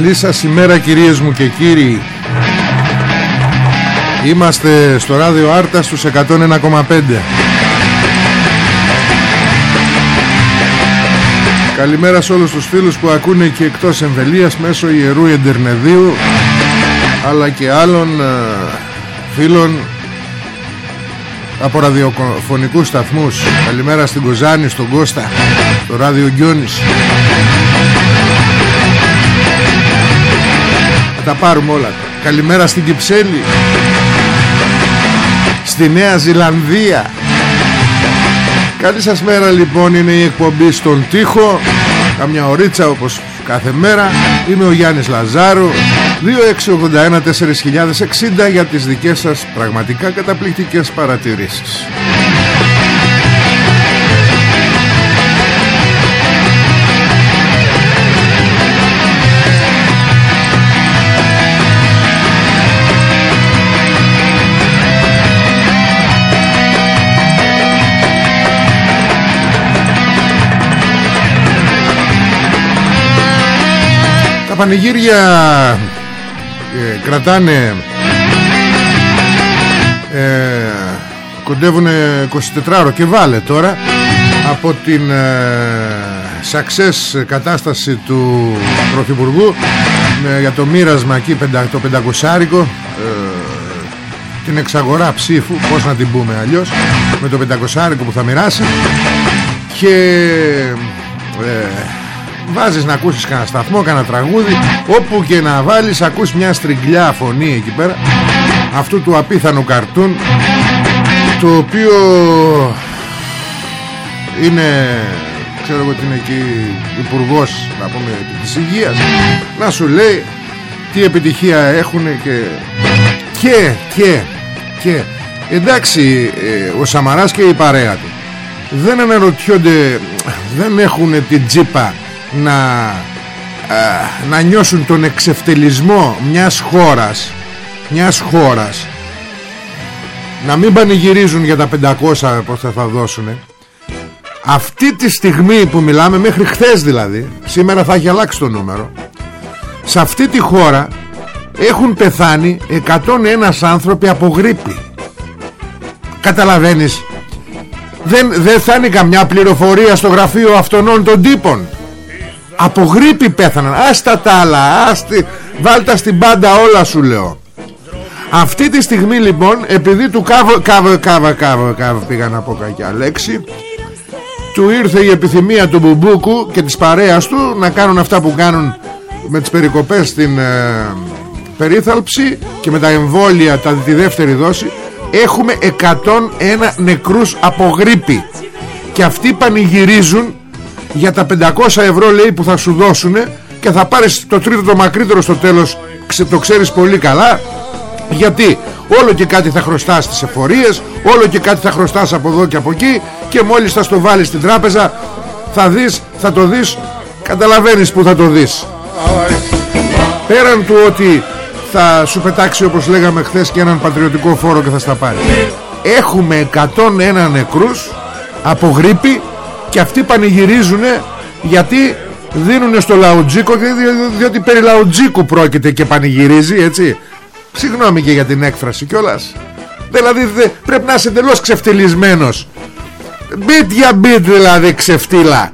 Καλή σας ημέρα κυρίες μου και κύριοι. Είμαστε στο ράδιο Άρτα στους 101,5 Καλημέρα σε όλους τους φίλους που ακούνε και εκτός εμβελίας μέσω Ιερού Εντερνεδίου αλλά και άλλων ε, φίλων από ραδιοφωνικούς σταθμούς. Καλημέρα στην Κοζάνη, στον Κώστα, στο ράδιο Γκιόνης τα πάρουμε όλα Καλημέρα στην Κυψέλη. Στη Νέα Ζηλανδία. Καλή σας μέρα λοιπόν. Είναι η εκπομπή στον τοίχο. Καμιά ωρίτσα όπως κάθε μέρα. Είμαι ο Γιάννης Λαζάρου. 2681-4060 Για τις δικές σας πραγματικά καταπληκτικές παρατηρήσεις πανηγύρια ε, κρατάνε ε, κοντεύουν 24 ώρο και βάλε τώρα από την ε, success κατάσταση του Πρωθυπουργού με, για το μοίρασμα εκεί το πεντακοσάρικο ε, την εξαγορά ψήφου πως να την πούμε αλλιώς με το πεντακοσάρικο που θα μοιράσει. Και ε, Βάζεις να ακούσεις κανένα σταθμό, κανένα τραγούδι Όπου και να βάλεις ακούς μια στριγκλιά φωνή εκεί πέρα Αυτού του απίθανου καρτούν Το οποίο είναι Ξέρω εγώ ότι είναι εκεί υπουργός Να πούμε της υγείας Να σου λέει τι επιτυχία έχουν και και και και. Εντάξει ε, ο Σαμαράς και η παρέα του. Δεν αναρωτιόνται δεν έχουν την τζίπα να, να νιώσουν τον εξευτελισμό μιας χώρας μιας χώρας. Να μην πανηγυρίζουν για τα 500 πως θα, θα δώσουν. Αυτή τη στιγμή που μιλάμε μέχρι χθες δηλαδή σήμερα θα έχει αλλάξει το νούμερο σε αυτή τη χώρα έχουν πεθάνει 101 άνθρωποι από γρήπη. Καταλαβαίνεις δεν, δεν θα είναι καμιά πληροφορία στο γραφείο αυτών των τύπων από γρήπη πέθαναν. Άστα τα άλλα άστι, Βάλτα στην πάντα όλα σου λέω. Αυτή τη στιγμή λοιπόν Επειδή του κάβω κάβω κάβω κάβω, κάβω Πήγα να πω κακιά λέξη Του ήρθε η επιθυμία του Μπουμπούκου Και της παρέας του Να κάνουν αυτά που κάνουν Με τις περικοπές στην ε, περίθαλψη Και με τα εμβόλια τα, Τη δεύτερη δόση Έχουμε 101 νεκρούς από γρήπη. Και αυτοί πανηγυρίζουν για τα 500 ευρώ λέει που θα σου δώσουν και θα πάρεις το τρίτο το μακρύτερο στο τέλος το ξέρεις πολύ καλά. Γιατί όλο και κάτι θα χρωστάς στις εφορίες όλο και κάτι θα χρωστάς από εδώ και από εκεί και μόλις θα στο βάλεις στην τράπεζα θα δεις, θα το δεις. Καταλαβαίνεις που θα το δεις. Πέραν του ότι θα σου πετάξει όπως λέγαμε χθες και έναν πατριωτικό φόρο και θα στα πάρει. Έχουμε 101 νεκρούς από γρήπη και αυτοί πανηγυρίζουν γιατί δίνουν στο λαουτζίκο διότι περί λαουτζίκου πρόκειται και πανηγυρίζει έτσι. Συγγνώμη και για την έκφραση κιόλας. Δηλαδή δε, πρέπει να είσαι εντελώς ξεφτυλισμένος. Μπιτ για μπιτ δηλαδή ξεφτύλα.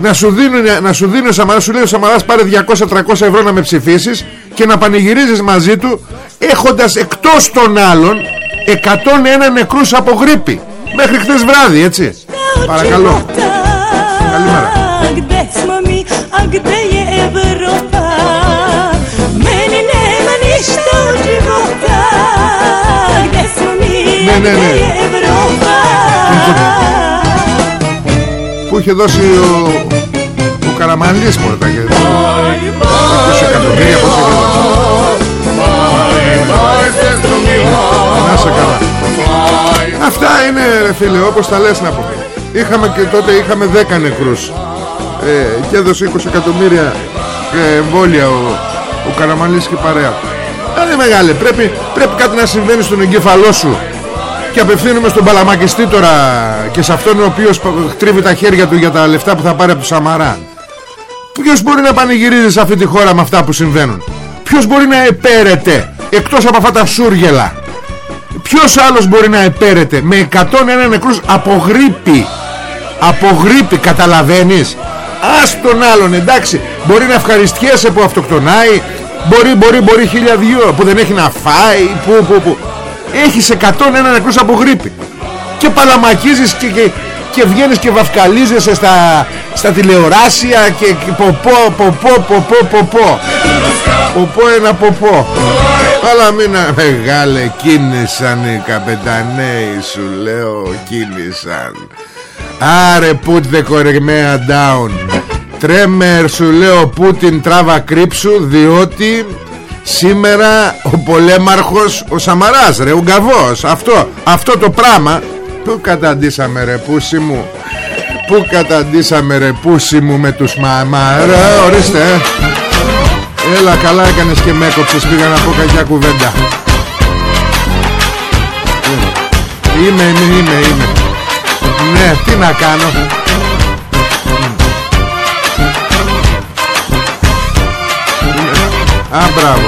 Να σου δίνουν, να σου δίνουν Σαμαράς σου λέει ο Σαμαράς πάρε 200-300 ευρώ να με ψηφίσεις και να πανηγυρίζεις μαζί του έχοντας εκτός των άλλων 101 νεκρούς από γρήπη μέχρι χθες βράδυ έτσι Παρακαλώ Καλημέρα Ναι, ναι, ναι. Που είχε δώσει ο, ο Καραμανλής μόνο τα γέννη. εκατομμύρια πώς είναι ρε φίλε όπως τα λες να πω. Είχαμε και τότε είχαμε 10 νεκρούς ε, και έδωσε 20 εκατομμύρια ε, εμβόλια ο, ο Καραμανλής και παρέα. είναι μεγάλε, πρέπει, πρέπει κάτι να συμβαίνει στον εγκέφαλό σου και απευθύνουμε στον παλαμακιστή τώρα και σε αυτόν ο οποίος τρίβει τα χέρια του για τα λεφτά που θα πάρει από το Σαμαρά. Ποιος μπορεί να πανηγυρίζει σε αυτή τη χώρα με αυτά που συμβαίνουν; Ποιος μπορεί να επέρεται εκτός από αυτά τα σούργελα; Ποιος άλλος μπορεί να επέρεται με 101 νεκρούς από γρήπη; Από γρήπη καταλαβαίνεις; Ας τον άλλον εντάξει μπορεί να ευχαριστιέσαι που αυτοκτονάει. Μπορεί, μπορεί, μπορεί χίλια δυο που δεν έχει να φάει. Που, που, που έχεις 101 νεκρούς από γρήπη και παλαμακίζεις και, και, και βγαίνεις και βαφκαλίζεσαι στα, στα τηλεοράσια και, και ποπό, ποπό, ποπό, ποπό ποπό ένα ποπό αλλά μην μεγάλε κίνησαν οι καπεταναίοι σου λέω κίνησαν Άρε put the κορεγμέα down Τρέμερ σου λέω Πούτιν τράβα κρύψου διότι Σήμερα ο πολέμαρχος Ο Σαμαράς ρε ο Γκαβός Αυτό, αυτό το πράγμα. Πού καταντήσαμε ρε πούσι μου; Πού καταντήσαμε ρε πούσι μου Με τους μαμάρα Ορίστε. ε. Έλα καλά έκανες και με έκοψες Πήγα να πω κακιά κουβέντα. Είμαι, είμαι, είμαι, είμαι. Ναι, τι να κάνω. Α, μπράβο.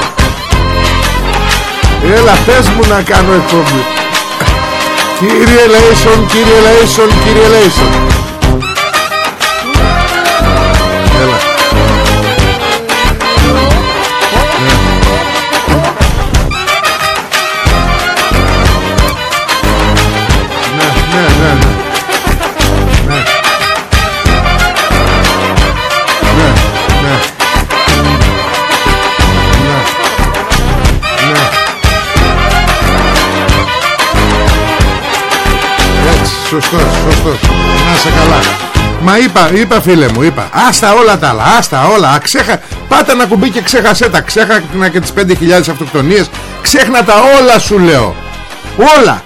Έλα, πες μου να κάνω εκπομπή. Κύριε Λέισον, κύριε Λέισον, κύριε Λέισον σωστός, σωστός. Να σε καλά. Μα είπα, είπα φίλε μου, είπα. Άστα όλα τα άλλα, άστα όλα. Ξέχα... Πάτε ένα κουμπί και ξέχασέ τα. Ξέχνα και τις 5.000 αυτοκτονίες. Ξέχνα τα όλα σου λέω. Όλα.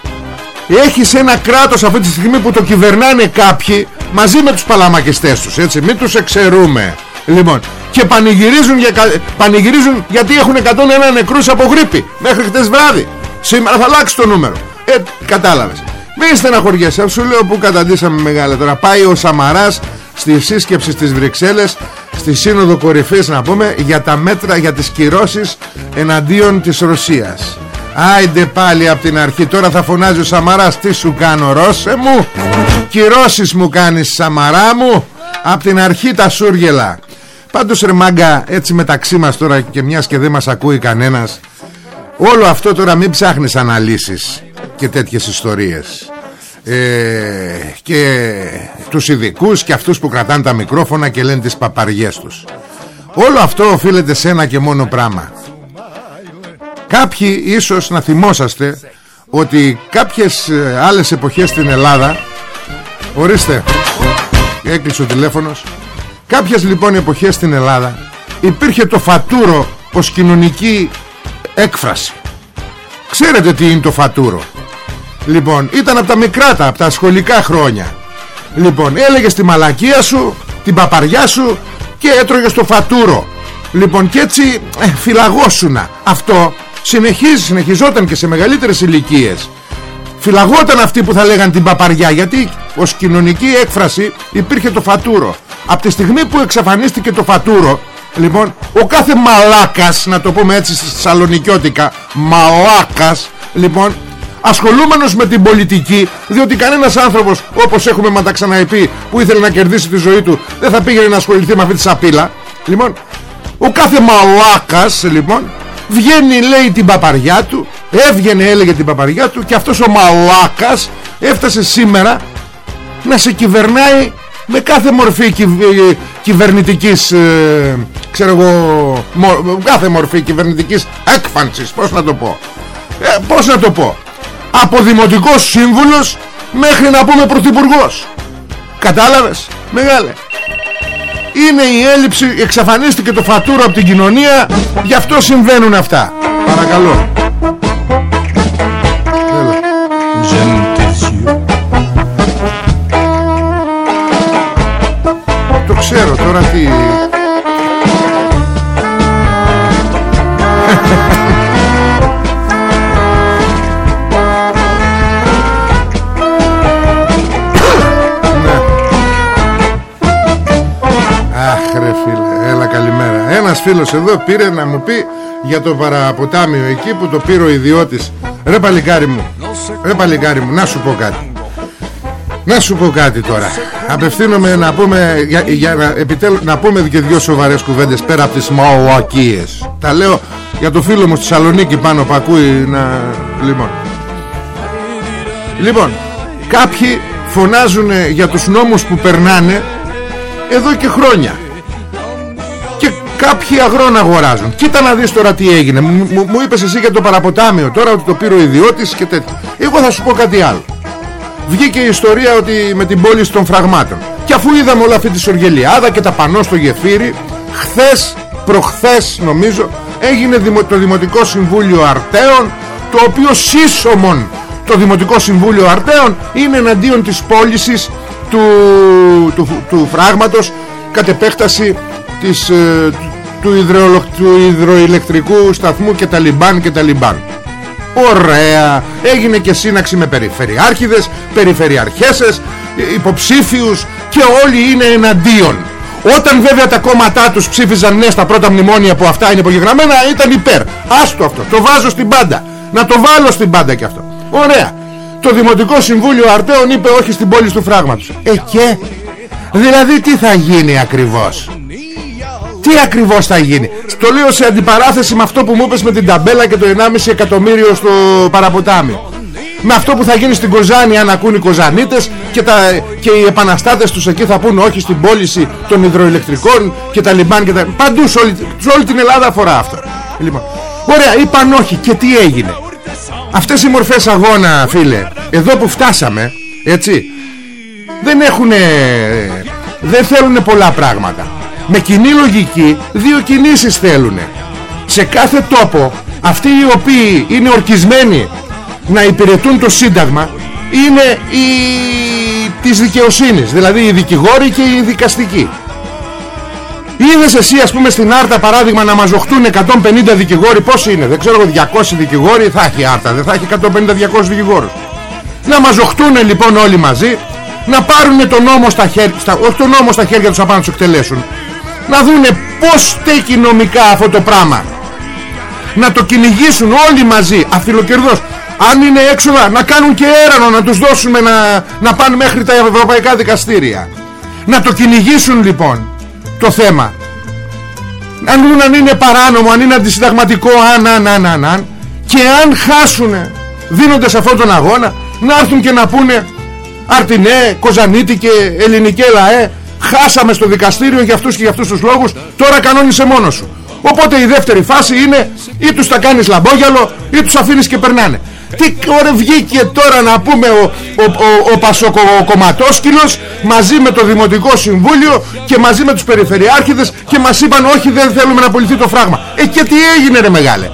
Έχεις ένα κράτος αυτή τη στιγμή που το κυβερνάνε κάποιοι Μαζί με τους παλαμακιστές τους έτσι. Μην τους εξαιρούμε. Λοιπόν και πανηγυρίζουν, για, πανηγυρίζουν γιατί έχουν 101 νεκρούς από γρήπη. Μέχρι χτες βράδυ. Σήμερα θα αλλάξει το νούμερο. Ε κατάλαβες μην στεναχωριέσαι, σου λέω που καταντήσαμε μεγάλα τώρα. Πάει ο Σαμαράς στη σύσκεψη στις Βρυξέλλες, στη Σύνοδο Κορυφής να πούμε, για τα μέτρα για τις κυρώσεις εναντίον της Ρωσίας. Άιντε πάλι από την αρχή Τώρα θα φωνάζει ο Σαμαράς Τι σου κάνω Ρώσε μου; Κυρώσεις μου κάνεις Σαμαρά μου; Από την αρχή τα σούργελα Πάντως ρε μάγκα έτσι μεταξύ μας τώρα Και μιας και δεν μας ακούει κανένας Όλο αυτό τώρα μην ψάχνεις αναλύσεις Και τέτοιες ιστορίες. Ε, Και τους ειδικούς Και αυτούς που κρατάνε τα μικρόφωνα Και λένε τις παπαριές τους. Όλο αυτό οφείλεται σε ένα και μόνο πράγμα. Κάποιοι ίσως να θυμόσαστε Ότι κάποιες ε, άλλες εποχές στην Ελλάδα Ορίστε Έκλεισε ο τηλέφωνος. Κάποιες λοιπόν εποχές στην Ελλάδα Υπήρχε το φατούρο ως κοινωνική έκφραση. Ξέρετε τι είναι το φατούρο; Λοιπόν ήταν από τα μικρά από τα σχολικά χρόνια. Λοιπόν έλεγες τη μαλακία σου Την παπαριά σου Και έτρωγες το φατούρο. Λοιπόν και έτσι ε, φυλαγόσουνα. Αυτό συνεχίζει, συνεχιζόταν και σε μεγαλύτερες ηλικίες. Φυλαγόταν αυτοί που θα λέγαν την παπαριά Γιατί ως κοινωνική έκφραση υπήρχε το φατούρο. Από τη στιγμή που εξαφανίστηκε το φατούρο Λοιπόν ο κάθε μαλάκας Να το πούμε έτσι στη Σαλονικιώτικα Μαλάκας Λοιπόν ασχολούμενος με την πολιτική διότι κανένας άνθρωπος όπως έχουμε μα τα ξαναεπεί που ήθελε να κερδίσει τη ζωή του δεν θα πήγαινε να ασχοληθεί με αυτή τη σαπίλα. Λοιπόν ο κάθε μαλάκας λοιπόν βγαίνει λέει την παπαριά του έβγαινε έλεγε την παπαριά του και αυτός ο μαλάκας έφτασε σήμερα να σε κυβερνάει με κάθε μορφή κυβ... Ε, κυβερνητικής ε, ξέρω εγώ κάθε μορφή κυβερνητικής έκφανσης πως να το πω. Ε, πως να το πω από δημοτικός σύμβουλος μέχρι να πούμε πρωθυπουργός. Κατάλαβες μεγάλε. Είναι η έλλειψη εξαφανίστηκε το φατούρο από την κοινωνία γι' αυτό συμβαίνουν αυτά. Παρακαλώ. Το ξέρω τώρα τι ένας φίλος εδώ πήρε να μου πει για το παραποτάμιο εκεί που το πήρε ο ιδιώτης. Ρε παλικάρι μου Ρε παλικάρι μου να σου πω κάτι. Να σου πω κάτι τώρα. Απευθύνομαι να πούμε για, για να, επιτέλου, να πούμε και δυο σοβαρές κουβέντες Πέρα από τις μαουακίες Τα λέω για το φίλο μου στη Σαλονίκη πάνω που ακούει να... Λοιπόν. Λοιπόν Κάποιοι φωνάζουν για τους νόμους που περνάνε Εδώ και χρόνια Κάποιοι αγρόν αγοράζουν. Κοίτα να δεις τώρα τι έγινε. Μου, μου, μου είπες εσύ για το παραποτάμιο Τώρα ότι το πήρε ο ιδιώτης και τέτοια. Εγώ θα σου πω κάτι άλλο. Βγήκε η ιστορία ότι με την πώληση των φραγμάτων. Και αφού είδαμε όλα αυτή τη σοργελιάδα Και τα πανώ στο γεφύρι Χθες, προχθές νομίζω Έγινε το Δημοτικό Συμβούλιο Αρτέων Το οποίο σύσσωμον Το Δημοτικό Συμβούλιο Αρτέων Είναι εναντίον της πώλησης του, του, του, φράγματος κατ' επέκταση της, ε, του, του υδροηλεκτρικού σταθμού και τα λιμπάν και τα λιμπάν. Ωραία! Έγινε και σύναξη με περιφερειάρχηδες Περιφερειαρχέσες Υποψήφιους Και όλοι είναι εναντίον. Όταν βέβαια τα κόμματά τους ψήφιζαν ναι στα πρώτα μνημόνια που αυτά είναι υπογεγραμμένα Ήταν υπέρ. Άστο αυτό Το βάζω στην πάντα. Να το βάλω στην πάντα και αυτό. Ωραία! Το Δημοτικό Συμβούλιο Αρτέων είπε όχι στην πόλη τους. Φράγματος Ε και; Δηλαδή τι θα γίνει ακριβώς; Τι ακριβώς θα γίνει. Στο λέω σε αντιπαράθεση με αυτό που μου είπες με την ταμπέλα και το 1,5 εκατομμύριο στο παραποτάμι. Με αυτό που θα γίνει στην Κοζάνη αν ακούν οι Κοζανίτες και, τα, και οι επαναστάτες τους εκεί θα πούν όχι στην πώληση των υδροηλεκτρικών και τα λιμπάν και τα... παντούς σε όλη, σε όλη την Ελλάδα αφορά αυτό λοιπόν, ωραία είπαν όχι και τι έγινε. Αυτές οι μορφές αγώνα φίλε εδώ που φτάσαμε έτσι δεν έχουν δεν θέλουν πολλά πράγματα με κοινή λογική δύο κινήσεις θέλουν σε κάθε τόπο αυτοί οι οποίοι είναι ορκισμένοι να υπηρετούν το σύνταγμα είναι οι της δικαιοσύνης δηλαδή οι δικηγόροι και οι δικαστικοί. Είδες εσύ ας πούμε στην Άρτα παράδειγμα να μαζοχτούν 150 δικηγόροι Πόσοι είναι δεν ξέρω 200 δικηγόροι θα έχει Άρτα Δεν θα έχει 150-200 δικηγόρους. Να μαζοχτούν λοιπόν όλοι μαζί Να πάρουν τον νόμο στα χέρια Όχι τον νόμο στα χέρια τους να τους εκτελέσουν να δούνε πως στέκει νομικά αυτό το πράγμα. Να το κυνηγήσουν όλοι μαζί αφιλοκερδός αν είναι έξοδα να κάνουν και έρανο να τους δώσουμε να, να πάνε μέχρι τα ευρωπαϊκά δικαστήρια. Να το κυνηγήσουν λοιπόν το θέμα. Αν δουν αν είναι παράνομο αν είναι αντισυνταγματικό αν, αν, αν, αν, αν και αν χάσουν δίνοντας αυτόν τον αγώνα να έρθουν και να πούνε Αρτινέ, Κοζανίτη και Ελληνική ΛΑΕ χάσαμε στο δικαστήριο για αυτούς και για αυτούς τους λόγους τώρα κανόνισε μόνος σου οπότε η δεύτερη φάση είναι ή τους τα κάνεις λαμπόγιαλο ή τους αφήνεις και περνάνε τι ωραία βγήκε τώρα να πούμε ο, ο, ο, ο Πασοκομματόσκυλος μαζί με το Δημοτικό Συμβούλιο και μαζί με τους Περιφερειάρχηδες και μας είπαν όχι δεν θέλουμε να πουληθεί το φράγμα. Ε και τι έγινε ρε μεγάλε.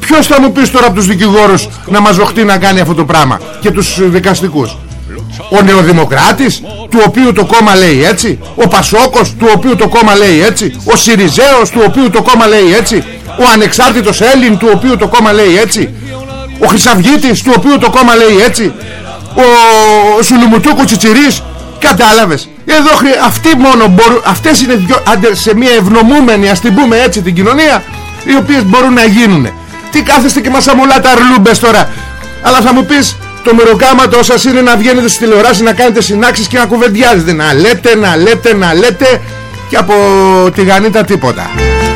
Ποιος θα μου πεις τώρα από τους δικηγόρους να μας δοχτεί να κάνει αυτό το πράγμα και τους δικαστικούς; Ο Νεοδημοκράτης του οποίου το κόμμα λέει έτσι Ο Πασόκος του οποίου το κόμμα λέει έτσι Ο Σιριζέος του οποίου το κόμμα λέει έτσι Ο Ανεξάρτητος Έλλην του οποίου το κόμμα λέει έτσι Ο Χρυσαυγίτης του οποίου το κόμμα λέει έτσι Ο Σουλουμουτούκου Τσιτσιρής Κατάλαβες. Εδώ αυτοί μόνο μπορούν Αυτές είναι δυο, σε μια ευνομούμενη ας την πούμε έτσι την κοινωνία Οι οποίες μπορούν να γίνουν Τι κάθεστε και μας αμολάτε αρλούμπες τώρα. Αλλά θα μου πεις το μεροκάματο σας είναι να βγαίνετε στη τηλεοράση να κάνετε συνάξεις και να κουβεντιάζετε. Να λέτε, να λέτε, να λέτε και από τη γανίτα τίποτα.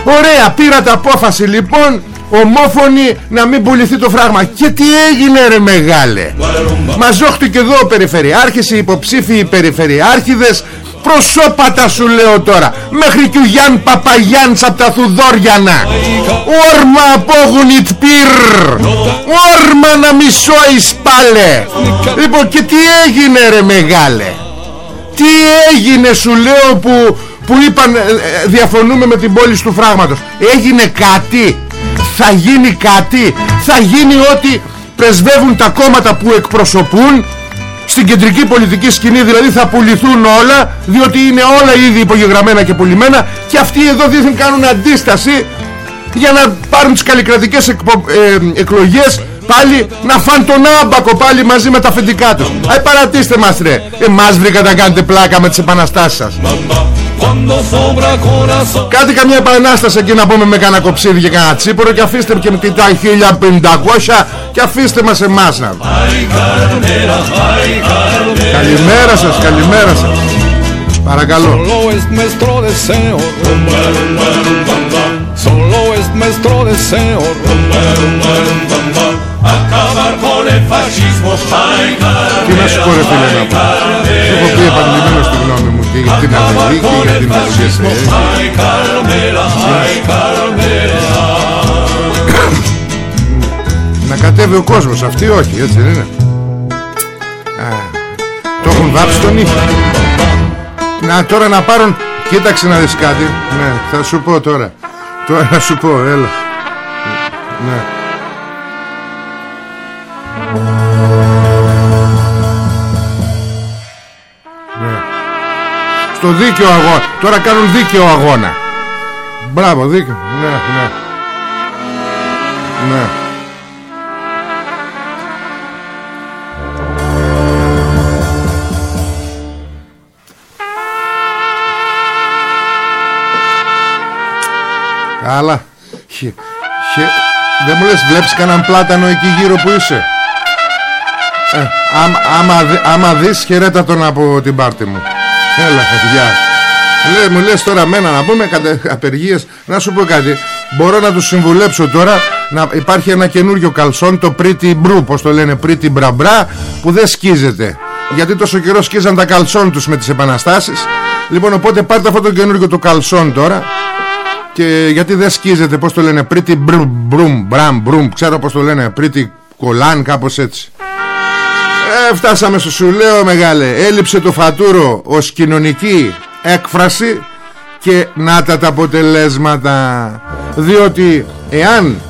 Ωραία πήρατε απόφαση λοιπόν ομόφωνη να μην πουληθεί το φράγμα. Και τι έγινε ρε μεγάλε; Μαζόχτηκε εδώ ο περιφερειάρχης οι υποψήφιοι περιφερειάρχηδες προσώπατα σου λέω τώρα. Μέχρι και ο Γιάν Παπαγιάνς από τα Θουδόριανα. Όρμα απόγουνιτ πυρ. Όρμα να μισώεις πάλε. Λοιπόν και τι έγινε ρε μεγάλε; Τι έγινε σου λέω που, που είπαν ε, ε, διαφωνούμε με την πόλη του φράγματος; Έγινε κάτι; Θα γίνει κάτι; Θα γίνει ότι πρεσβεύουν τα κόμματα που εκπροσωπούν; Στην κεντρική πολιτική σκηνή δηλαδή θα πουληθούν όλα διότι είναι όλα ήδη υπογεγραμμένα και πουλημένα και αυτοί εδώ δίθεν κάνουν αντίσταση για να πάρουν τις καλλικρατικές εκπο... ε, εκλογές πάλι να φάνε τον άμπακο πάλι μαζί με τα αφεντικά τους. Αι παρατήστε μας ρε. Εμάς βρήκατε να κάνετε πλάκα με τις επαναστάσεις σας. Κάτι καμιά επανάσταση εκεί να πούμε με κανένα κοψίδι και κανένα τσίπορο και αφήστε και με την 1500 και αφήστε μας εμάς να Καλημέρα σας, καλημέρα σας. Παρακαλώ. Solo es nuestro deseo. Acabar con el fascismo. Τι να σου πω ρε φίλε να πω. Έχω πει επανειλημμένο στη γνώμη μου Και για την Αμερική και για την Να κατέβει ο κόσμος Αυτοί όχι έτσι δεν είναι. Το έχουν βάψει τον ήχο Να τώρα να πάρουν. Κοίταξε να δεις κάτι. Ναι θα σου πω τώρα. Τώρα θα σου πω έλα. Ναι. Στο δίκαιο αγώνα. Τώρα κάνουν δίκαιο αγώνα. Μπράβο δίκαιο. Ναι ναι. Ναι Δεν μου λες βλέπεις κανέναν πλάτανο εκεί γύρω που είσαι; Ε, άμα, άμα, άμα δεις χαιρέτα τον από την πάρτη μου. Έλα, γεια. Λέ, μου λες τώρα μένα να πούμε κατα... απεργίες. Να σου πω κάτι. Μπορώ να τους συμβουλέψω τώρα να υπάρχει ένα καινούριο καλσόν Το Pretty Brew Πως το λένε Pretty Bra Που δεν σκίζεται. Γιατί τόσο καιρό σκίζαν τα καλσόν τους με τις επαναστάσεις. Λοιπόν οπότε πάρτε αυτό το καινούριο το καλσόν τώρα Και γιατί δεν σκίζεται Πως το λένε Pretty Brum Bram Brum Ξέρω πως το λένε Pretty Κολάν Κάπως έτσι. Ε, φτάσαμε στο σου λέω μεγάλε. Έλειψε το φατούρο ως κοινωνική έκφραση Και να τα τα αποτελέσματα. Διότι εάν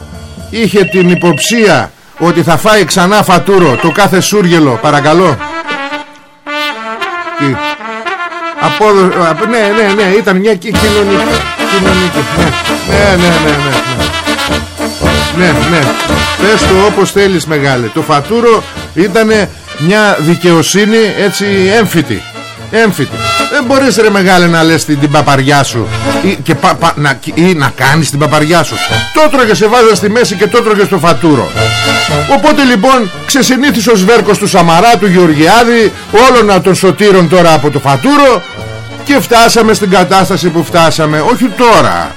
είχε την υποψία Ότι θα φάει ξανά φατούρο Το κάθε σούργελο Παρακαλώ. Τι; Απόδο... Ναι ναι ναι ήταν μια κοινωνική Κοινωνική. Ναι ναι ναι ναι, ναι. Ναι, ναι. Πες το όπως θέλεις μεγάλε. Το φατούρο ήτανε μια δικαιοσύνη έτσι έμφυτη. Έμφυτη. Δεν μπορείς ρε μεγάλε να λες την, την παπαριά σου ή, και πα, πα, να, ή να κάνεις την παπαριά σου. Το τρώγε σε βάζα στη μέση και το τρώγε στο φατούρο. Οπότε λοιπόν ξεσυνήθισε ο σβέρκος του Σαμαρά του Γεωργιάδη όλων των σωτήρων τώρα από το φατούρο και φτάσαμε στην κατάσταση που φτάσαμε όχι τώρα.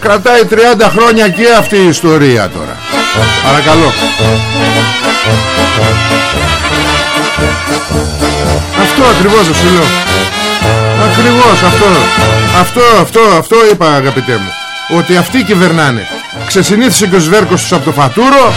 Κρατάει 30 χρόνια και αυτή η ιστορία τώρα. Παρακαλώ. Αυτό ακριβώς σου λέω Ακριβώς αυτό. Αυτό, αυτό, αυτό είπα αγαπητέ μου. Ότι αυτοί κυβερνάνε. Ξεσυνήθισε και ο Σβέρκος τους από το φατούρο.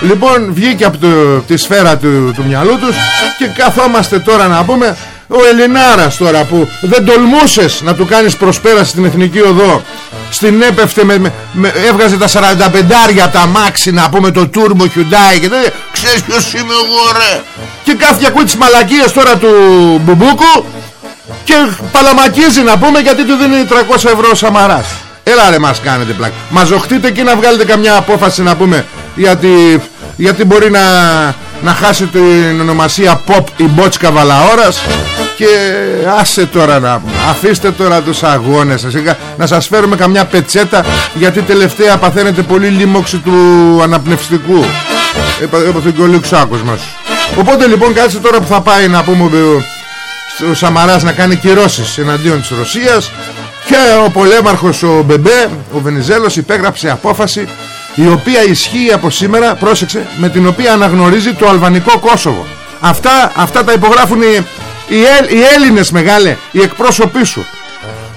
Λοιπόν βγήκε από το, τη σφαίρα του, του μυαλού τους Και καθόμαστε τώρα να πούμε Ο Ελληνάρας τώρα που δεν τολμούσες να του κάνεις προσπέραση στην Εθνική Οδό. Στην έπεφτε με, με, Έβγαζε τα 45 τα μάξι να πούμε το τούρμο Hyundai και τέτοια Ξέρεις ποιος είμαι εγώ ρε Και κάθε ακούει τις μαλακίες τώρα του Μπουμπούκου και παλαμακίζει να πούμε γιατί του δίνει 300 ευρώ ο Σαμαράς. Έλα ρε μας κάνετε πλάκα. Μαζοχτείτε και να βγάλετε καμιά απόφαση να πούμε Γιατί, γιατί μπορεί να, να χάσει την ονομασία Pop η Μπότσκα Βαλαόρας Και άσε τώρα να πούμε Αφήστε τώρα τους αγώνες σας Να σας φέρουμε καμιά πετσέτα Γιατί τελευταία παθαίνετε πολύ λίμωξη του αναπνευστικού. Έπαθε και ο Λιουξάκος μας. Οπότε λοιπόν κάτσε τώρα που θα πάει να πούμε ο Σαμαράς να κάνει κυρώσεις εναντίον της Ρωσίας. Και ο πολέμαρχος ο Μπεμπέ, ο Βενιζέλος υπέγραψε απόφαση η οποία ισχύει από σήμερα, πρόσεξε, με την οποία αναγνωρίζει το αλβανικό Κόσοβο. Αυτά, αυτά τα υπογράφουν οι, οι, οι Έλληνες μεγάλε, οι εκπρόσωποι σου.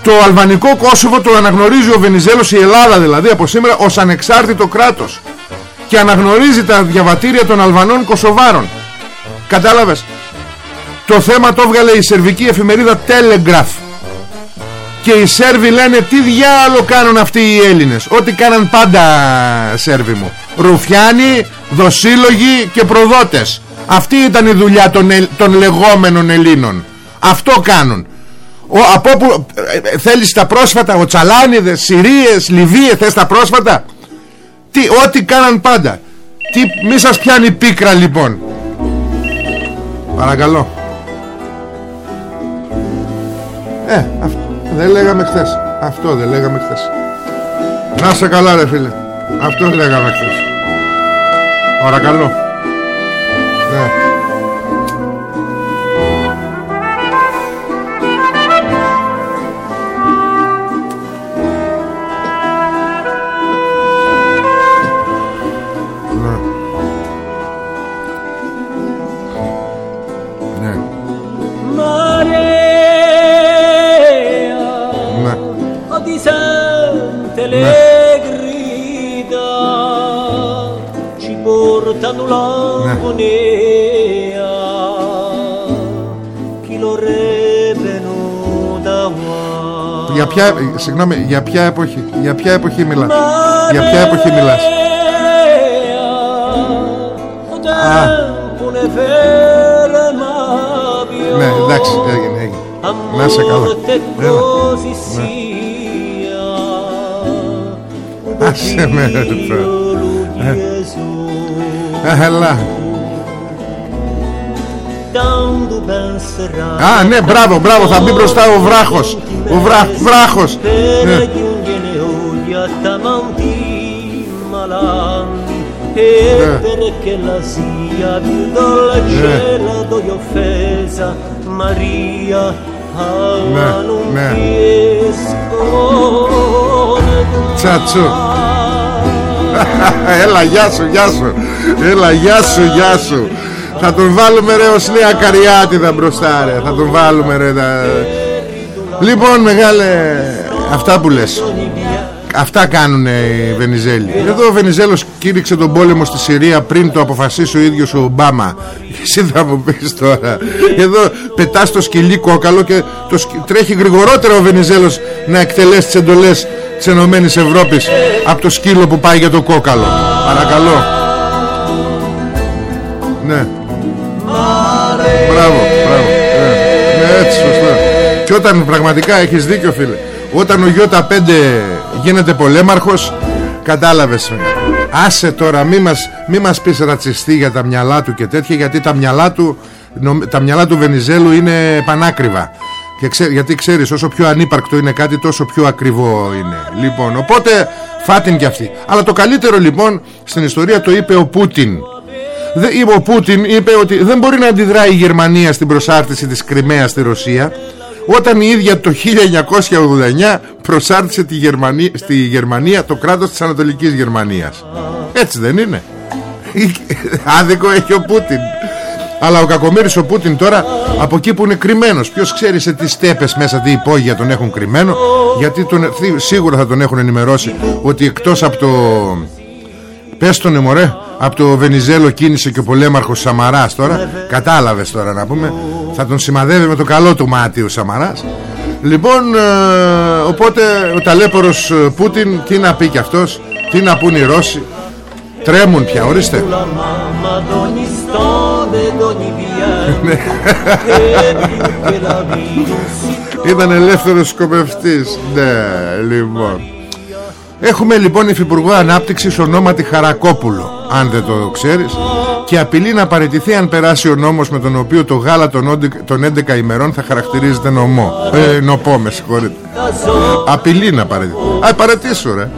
Το αλβανικό Κόσοβο το αναγνωρίζει ο Βενιζέλος, η Ελλάδα δηλαδή από σήμερα, ως ανεξάρτητο κράτος. Και αναγνωρίζει τα διαβατήρια των Αλβανών Κοσοβάρων. Κατάλαβες; Το θέμα το έβγαλε η σερβική εφημερίδα Telegraph Και οι Σέρβοι λένε τι διάλογο κάνουν αυτοί οι Έλληνες; Ό,τι κάναν πάντα Σέρβοι μου Ρουφιάνοι, δοσύλλογοι και προδότες Αυτή ήταν η δουλειά των, των λεγόμενων Ελλήνων. Αυτό κάνουν. Ο, από που ε, ε, θέλεις τα πρόσφατα Ο Τσαλάνιδες, Συρίες, Λιβύες Θες τα πρόσφατα; Τι, Ό,τι κάναν πάντα. Τι, Μη σας πιάνει πίκρα λοιπόν. Παρακαλώ. Ε, αυτό δεν λέγαμε χθες. Αυτό δεν λέγαμε χθες. Να σε καλά ρε φίλε. Αυτό δεν λέγαμε χθες. Παρακαλώ Ναι Για ποια, συγγνώμη, για ποια εποχή, για ποια εποχή μιλάς; Για ποια εποχή μιλάς; Α. Ναι, εντάξει, έγινε, έγινε. Να σε καλά. Έλα. Ναι. Άσε με Έλα. Α, ναι, μπράβο, μπράβο, θα μπει μπροστά ο βράχος. Ο βρά, βράχος. Ναι. Ναι, ναι. Τσατσού Έλα γεια σου γεια σου. Έλα γεια σου γεια σου. Θα τον βάλουμε ρε ως Λέα Καριάτιδα μπροστά ρε. Θα τον βάλουμε ρε τα... Λοιπόν μεγάλε Αυτά που λες. Αυτά κάνουν οι Βενιζέλοι. Εδώ ο Βενιζέλος κήρυξε τον πόλεμο στη Συρία Πριν το αποφασίσει ο ίδιος ο Ομπάμα. Εσύ θα μου πεις τώρα. Εδώ πετάς το σκυλί κόκαλο Και το τρέχει γρηγορότερα ο Βενιζέλος Να εκτελέσει τις εντολές της Ενωμένης Ευρώπης από το σκύλο που πάει για το κόκαλο. Παρακαλώ. Ναι. Μπράβο μπράβο. Ναι, ναι έτσι σωστά. Και όταν πραγματικά έχεις δίκιο φίλε όταν ο Γιώτα 5 γίνεται πολέμαρχος κατάλαβες άσε τώρα μη μας, μη μας πεις ρατσιστή για τα μυαλά του και τέτοια γιατί τα μυαλά του τα μυαλά του Βενιζέλου είναι πανάκριβα και γιατί ξέρεις όσο πιο ανύπαρκτο είναι κάτι τόσο πιο ακριβό είναι. Λοιπόν οπότε φάτην κι αυτή. Αλλά το καλύτερο λοιπόν στην ιστορία το είπε ο Πούτιν. Ο Πούτιν είπε ότι δεν μπορεί να αντιδράει η Γερμανία στην προσάρτηση της Κρυμαίας στη Ρωσία Όταν η ίδια το 1989 προσάρτησε τη Γερμανία, στη Γερμανία το κράτος της Ανατολικής Γερμανίας. Έτσι δεν είναι. Άδικο έχει ο Πούτιν αλλά ο Κακομύρης ο Πούτιν τώρα από εκεί που είναι κρυμμένος Ποιος ξέρει σε τι στέπες μέσα τι υπόγεια τον έχουν κρυμμένο Γιατί τον, σίγουρα θα τον έχουν ενημερώσει Ότι εκτός από το Πες τον μωρέ Από το Βενιζέλο κίνησε και ο πολέμαρχος Σαμαράς τώρα. Κατάλαβες τώρα να πούμε. Θα τον σημαδεύει με το καλό του μάτι ο Σαμαράς. Λοιπόν ε, Οπότε ο ταλέπορος ε, Πούτιν Τι να πει κι αυτός Τι να πούν οι Ρώσοι. Τρέμουν πια ορίστε ναι. Ήταν ελεύθερος σκοπευτής. Ναι λοιπόν. Έχουμε λοιπόν υφυπουργό ανάπτυξης ονόματι Χαρακόπουλο Αν δεν το ξέρεις. Και απειλεί να παραιτηθεί αν περάσει ο νόμος Με τον οποίο το γάλα των 11 ημερών Θα χαρακτηρίζεται νομό. Ε, Νοπό με συγχωρείτε. Απειλεί να παραιτηθεί. Α παρατήσω ρε.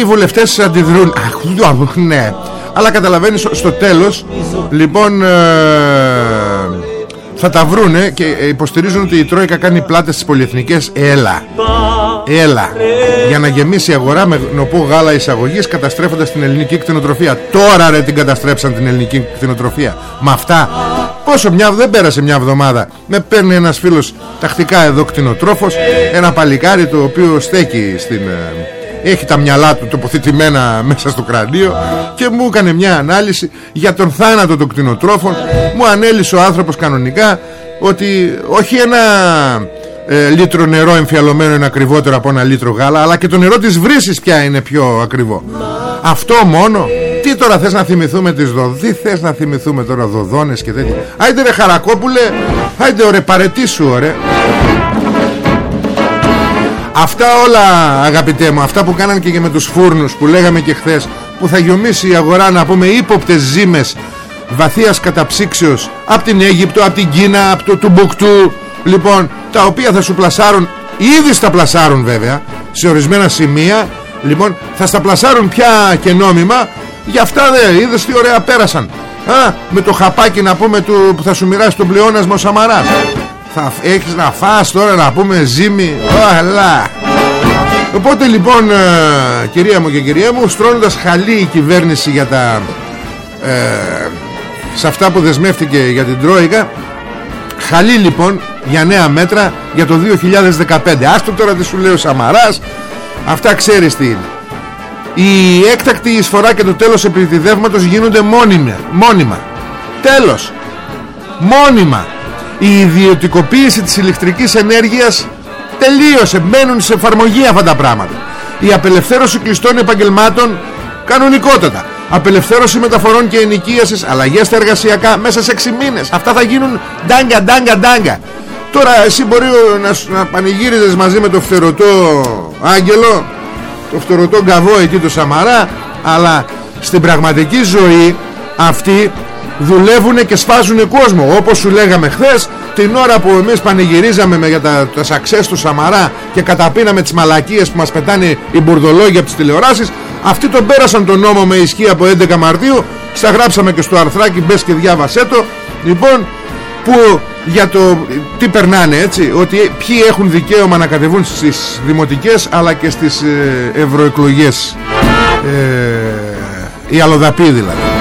Οι βουλευτές αντιδρούν. Αχ ναι αλλά καταλαβαίνεις στο τέλος Λοιπόν ε, Θα τα βρούνε Και υποστηρίζουν ότι η Τρόικα κάνει πλάτες στις πολυεθνικές. Έλα. Έλα. Για να γεμίσει η αγορά με νοπό γάλα εισαγωγής Καταστρέφοντας την ελληνική κτηνοτροφία. Τώρα ρε την καταστρέψαν την ελληνική κτηνοτροφία. Με αυτά Πόσο μια, δεν πέρασε μια εβδομάδα. Με παίρνει ένας φίλος τακτικά εδώ κτηνοτρόφος Ένα παλικάρι το οποίο στέκει στην ε, έχει τα μυαλά του τοποθετημένα μέσα στο κρανίο και μου έκανε μια ανάλυση για τον θάνατο των κτηνοτρόφων. Μου ανέλησε ο άνθρωπος κανονικά ότι όχι ένα ε, λίτρο νερό εμφιαλωμένο είναι ακριβότερο από ένα λίτρο γάλα αλλά και το νερό της βρύσης πια είναι πιο ακριβό. Αυτό μόνο. Τι τώρα θες να θυμηθούμε τις δοδ... Τι θες να θυμηθούμε τώρα δοδόνες και τέτοια. Άιντε ρε Χαρακόπουλε Άιντε ωραία παρετήσου ωραία Αυτά όλα αγαπητέ μου Αυτά που κάναν και με τους φούρνους Που λέγαμε και χθες Που θα γιομίσει η αγορά να πούμε ύποπτες ζήμες Βαθίας καταψύξεως Από την Αίγυπτο, από την Κίνα Από το Τουμπουκτού. Λοιπόν τα οποία θα σου πλασάρουν Ήδη στα πλασάρουν βέβαια Σε ορισμένα σημεία. Λοιπόν θα στα πλασάρουν πια και νόμιμα. Γι' αυτά δε είδες τι ωραία πέρασαν. Α, με το χαπάκι να πούμε του, που θα σου μοιράσει τον πλεόνασμα ο Σαμαράς θα έχεις να φας τώρα να πούμε ζύμη Ωλα Οπότε λοιπόν ε, κυρία μου και κυρία μου Στρώνοντας χαλή η κυβέρνηση για τα ε, Σε αυτά που δεσμεύτηκε για την Τρόικα Χαλή λοιπόν για νέα μέτρα για το 2015 Άστο τώρα τι σου λέει ο Σαμαράς. Αυτά ξέρεις τι είναι. Η έκτακτη εισφορά και το τέλος επιτιδεύματος γίνονται μόνιμα, μόνιμα. Τέλος. Μόνιμα η ιδιωτικοποίηση της ηλεκτρικής ενέργειας τελείωσε. Μπαίνουν σε εφαρμογή αυτά τα πράγματα. Η απελευθέρωση κλειστών επαγγελμάτων κανονικότατα. Απελευθέρωση μεταφορών και ενοικίασης αλλαγές στα εργασιακά μέσα σε 6 μήνες. Αυτά θα γίνουν ντάγκα ντάγκα ντάγκα. Τώρα εσύ μπορεί να, να πανηγύριζες μαζί με το φτερωτό άγγελο το φτερωτό γκαβό εκεί το Σαμαρά αλλά στην πραγματική ζωή αυτοί δουλεύουν και σφάζουν κόσμο. Όπως σου λέγαμε χθες την ώρα που εμείς πανηγυρίζαμε με για τα, τα σαξές του Σαμαρά και καταπίναμε τις μαλακίες που μας πετάνε οι μπουρδολόγοι από τις τηλεοράσεις αυτοί τον πέρασαν τον νόμο με ισχύ από 11 Μαρτίου. Στα γράψαμε και στο αρθράκι μπες και διάβασέ το. Λοιπόν που για το τι περνάνε έτσι ότι ποιοι έχουν δικαίωμα να κατεβούν στις δημοτικές αλλά και στις ε, ευρωεκλογές. Ε, οι αλλοδαποί δηλαδή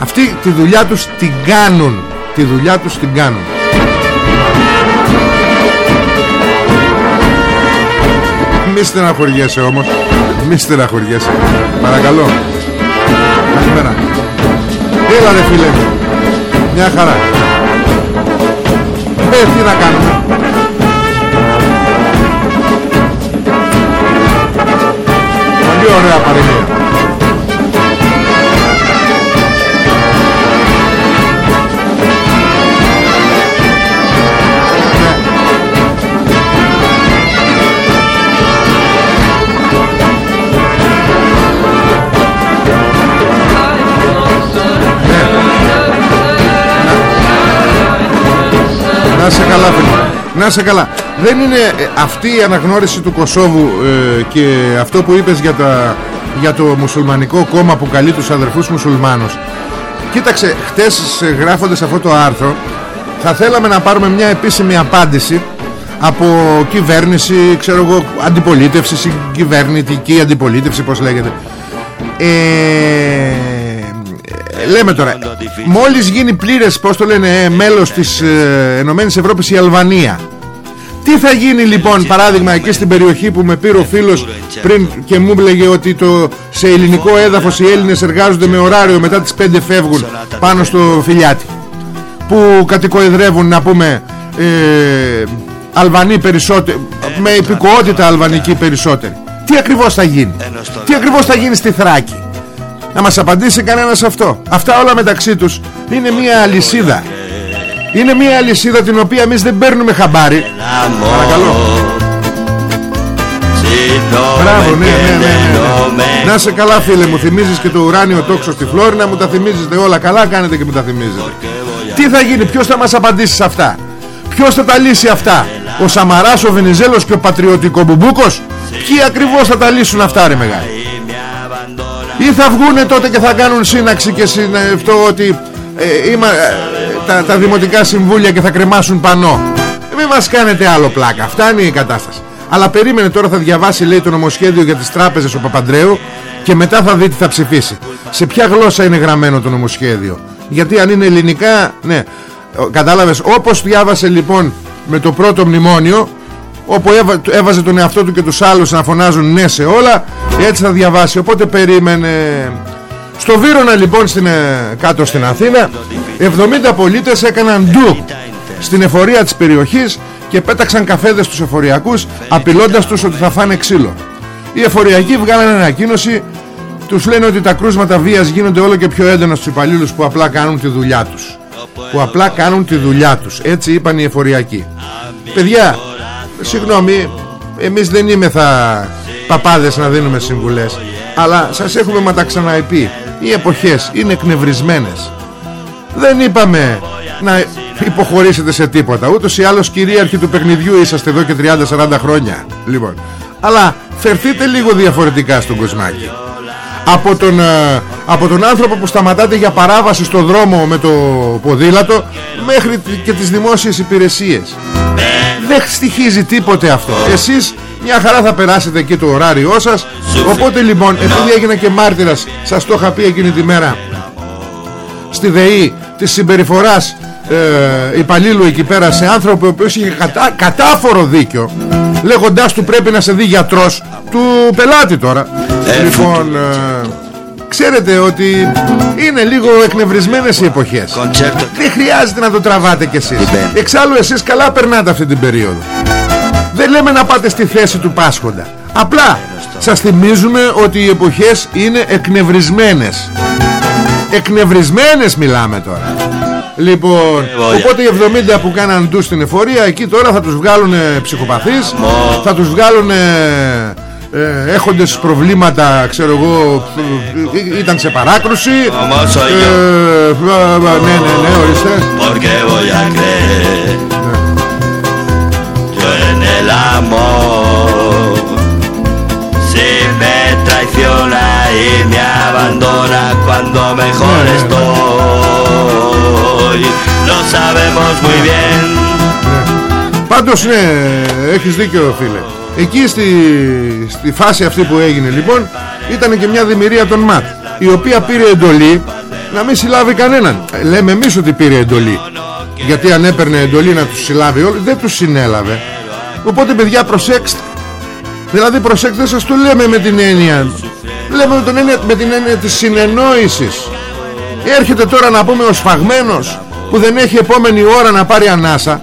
αυτοί τη δουλειά τους την κάνουν. Τη δουλειά τους την κάνουν. Μη στεναχωριέσαι όμως. Μη στεναχωριέσαι. Παρακαλώ. Καλημέρα. Έλα ρε φίλε Μια χαρά. Ε τι να κάνουμε. Πολύ ωραία παροιμία Να σε καλά φίλε. Να σε καλά. Δεν είναι ε, αυτή η αναγνώριση του Κωσόβου ε, Και αυτό που είπες για, τα, για το μουσουλμανικό κόμμα Που καλεί τους αδερφούς μουσουλμάνους. Κοίταξε χτες γράφοντας αυτό το άρθρο Θα θέλαμε να πάρουμε μια επίσημη απάντηση από κυβέρνηση, ξέρω εγώ, αντιπολίτευση, κυβερνητική αντιπολίτευση, πώς λέγεται. Ε, λέμε τώρα, μόλις γίνει πλήρες, πώς το λένε, ε, μέλος της ε, Ενωμένης Ευρώπης η Αλβανία. Τι θα γίνει λοιπόν παράδειγμα εκεί στην περιοχή που με πήρε ο φίλος πριν και μου έλεγε ότι το, σε ελληνικό έδαφος οι Έλληνες εργάζονται με ωράριο μετά τις 5 φεύγουν πάνω στο φιλιάτι που κατοικοεδρεύουν να πούμε ε, Αλβανοί περισσότεροι με υπηκοότητα αλβανική περισσότεροι τι ακριβώς θα γίνει; Τι ακριβώς θα γίνει στη Θράκη; Να μας απαντήσει κανένας αυτό. Αυτά όλα μεταξύ τους είναι μια αλυσίδα. Είναι μια αλυσίδα την οποία εμείς δεν παίρνουμε χαμπάρι. Παρακαλώ. Μπράβο, ναι, ναι, ναι, ναι, Να σε καλά φίλε μου. Θυμίζεις και το ουράνιο τόξο στη Φλόρινα Μου τα θυμίζετε όλα καλά κάνετε και μου τα θυμίζετε. Τι θα γίνει, ποιος θα μας απαντήσει σε αυτά; Ποιος θα τα λύσει αυτά; Ο Σαμαράς, ο Βενιζέλος και ο Πατριωτικό Μπουμπούκος; Ποιοι ακριβώς θα τα λύσουν αυτά ρε μεγάλη; Ή θα βγούνε τότε και θα κάνουν σύναξη και αυτό ότι ε, είμα, ε, τα, τα δημοτικά συμβούλια και θα κρεμάσουν πανό. Ε, Μην μας κάνετε άλλο πλάκα. Αυτά είναι η κατάσταση. Αλλά περίμενε τώρα θα διαβάσει λέει το νομοσχέδιο για τις τράπεζες ο Παπαντρέου Και μετά θα δει τι θα ψηφίσει. Σε ποια γλώσσα είναι γραμμένο το νομοσχέδιο. Γιατί αν είναι ελληνικά Ναι. Κατάλαβες όπως διάβασε λοιπόν με το πρώτο μνημόνιο όπου έβαζε τον εαυτό του και τους άλλους να φωνάζουν ναι σε όλα έτσι θα διαβάσει. Οπότε περίμενε. Στο Βύρονα λοιπόν στην, ε, κάτω στην Αθήνα 70 πολίτες έκαναν ντου στην εφορία της περιοχής και πέταξαν καφέδες στους εφοριακούς απειλώντας τους ότι θα φάνε ξύλο. Οι εφοριακοί βγάλανε ανακοίνωση τους λένε ότι τα κρούσματα βίας γίνονται όλο και πιο έντονα στους υπαλλήλους που απλά κάνουν τη δουλειά τους. Που απλά κάνουν τη δουλειά τους. Έτσι είπαν οι εφοριακοί. Παιδιά συγγνώμη εμείς δεν είμαι θα παπάδες να δίνουμε συμβουλές αλλά σας έχουμε μα τα ξαναεπεί οι εποχές είναι εκνευρισμένες. Δεν είπαμε να υποχωρήσετε σε τίποτα. Ούτως ή άλλως κυρίαρχοι του παιχνιδιού είσαστε εδώ και 30-40 χρόνια. Λοιπόν αλλά φερθείτε λίγο διαφορετικά στον κοσμάκι από τον, ε, από τον άνθρωπο που σταματάτε για παράβαση στο δρόμο με το ποδήλατο μέχρι και τις δημόσιες υπηρεσίες δεν στοιχίζει τίποτε αυτό. Εσείς μια χαρά θα περάσετε εκεί το ωράριό σας. Οπότε λοιπόν επειδή έγινα και μάρτυρας σας το είχα πει εκείνη τη μέρα στη ΔΕΗ της συμπεριφοράς ε, υπαλλήλου εκεί πέρα σε άνθρωπο ο οποίος είχε κατά, κατάφορο δίκιο λέγοντάς του πρέπει να σε δει γιατρός του πελάτη τώρα. Ε, λοιπόν ε, ξέρετε ότι είναι λίγο εκνευρισμένες οι εποχές. Δεν χρειάζεται να το τραβάτε κι εσείς. Εξάλλου εσείς καλά περνάτε αυτή την περίοδο. Δεν λέμε να πάτε στη θέση του Πάσχοντα. Απλά σας θυμίζουμε ότι οι εποχές είναι εκνευρισμένες. Εκνευρισμένες μιλάμε τώρα. Λοιπόν, οπότε οι 70 που κάναν τους στην εφορία Εκεί τώρα θα τους βγάλουν ψυχοπαθείς Θα τους βγάλουν ε, έχοντες προβλήματα ξέρω εγώ ήταν σε παράκρουση. Ε, ναι ναι ναι ορίστε. Y me abandona cuando mejor estoy. Lo sabemos muy bien. Πάντως ναι, έχεις δίκιο φίλε Εκεί στη, στη φάση αυτή που έγινε λοιπόν Ήταν και μια δημιουργία των ΜΑΤ Η οποία πήρε εντολή Να μην συλλάβει κανέναν. Λέμε εμείς ότι πήρε εντολή Γιατί αν έπαιρνε εντολή να τους συλλάβει όλοι Δεν τους συνέλαβε. Οπότε παιδιά προσέξτε. Δηλαδή προσέξτε δεν σας το λέμε με την έννοια Λέμε με, τον έννοια, με την έννοια της συνεννόησης. Έρχεται τώρα να πούμε ο σφαγμένος Που δεν έχει επόμενη ώρα να πάρει ανάσα.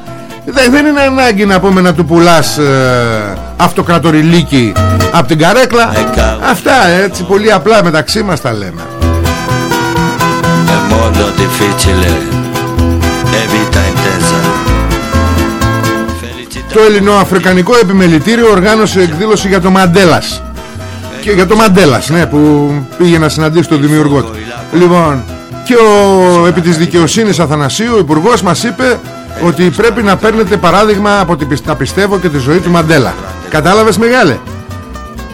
Δεν είναι ανάγκη να πούμε να του πουλάς ε, αυτοκρατοριλίκη από την καρέκλα. Αυτά έτσι πολύ απλά μεταξύ μας τα λέμε. Το ελληνοαφρικανικό επιμελητήριο οργάνωσε εκδήλωση για το Μαντέλας. Και για το Μαντέλας ναι, που πήγε να συναντήσει τον δημιουργό του. Λοιπόν και ο επί της δικαιοσύνης Αθανασίου ο υπουργός μας είπε ότι πρέπει να παίρνετε παράδειγμα από την τα πιστεύω και τη ζωή του Μαντέλα κατάλαβες μεγάλε;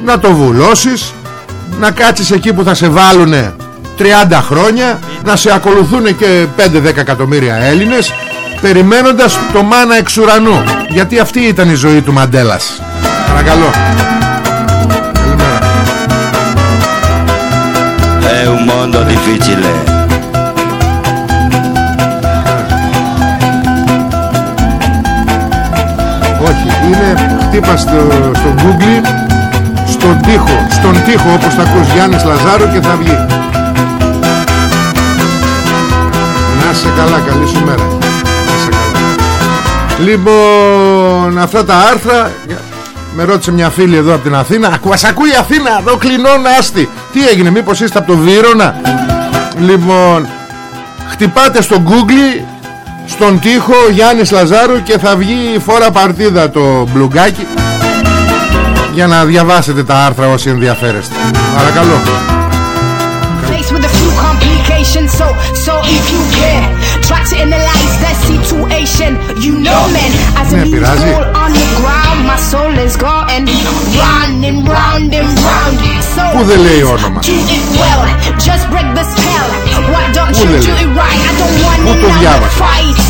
Να το βουλώσεις να κάτσεις εκεί που θα σε βάλουνε 30 χρόνια να σε ακολουθούν και 5-10 εκατομμύρια Έλληνες περιμένοντας το μάνα εξ ουρανού. Γιατί αυτή ήταν η ζωή του Μαντέλας. Παρακαλώ. È un mondo difficile. Όχι, είναι χτύπα στο, στο Google στον τοίχο, στον τοίχο όπως θα ακούς Γιάννης Λαζάρου και θα βγει. Να σε καλά, καλή σου μέρα. Να σε καλά. Λοιπόν, αυτά τα άρθρα με ρώτησε μια φίλη εδώ από την Αθήνα Ακουάς ακούει η Αθήνα εδώ κλεινών άστη Τι έγινε μήπως είστε από το Βύρονα; Λοιπόν Χτυπάτε στο Google στον τοίχο Γιάννης Λαζάρου και θα βγει φορά παρτίδα το μπλουγκάκι για να διαβάσετε τα άρθρα όσοι ενδιαφέρεστε. Παρακαλώ. Ναι, ναι πειράζει. Πού δεν λέει όνομα; Πού δεν λέει; Πού το διάβασα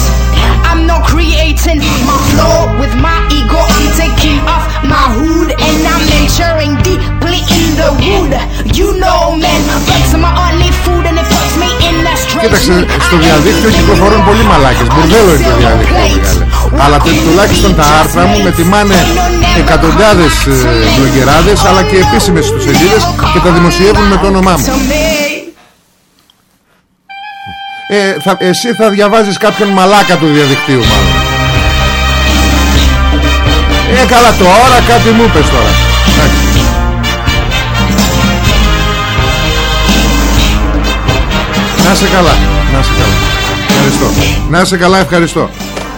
creating my flow with my ego. I'm taking off my hood and I'm entering deeply in the wood. You know, man, breaks my only food and it puts me Κοίταξε, στο διαδίκτυο κυκλοφορούν πολύ μαλάκες. Μπουρδέλο είναι το διαδίκτυο μεγάλε. Αλλά τουλάχιστον τα άρθρα μου με τιμάνε εκατοντάδες ε, Αλλά και επίσημες στους σελίδες Και τα δημοσιεύουν με το όνομά μου. Ε, θα, Εσύ θα διαβάζεις κάποιον μαλάκα του διαδικτύου μάλλον Ε καλά τώρα κάτι μου πες τώρα. Να σε καλά Να σε καλά. Ευχαριστώ. Να σε καλά ευχαριστώ.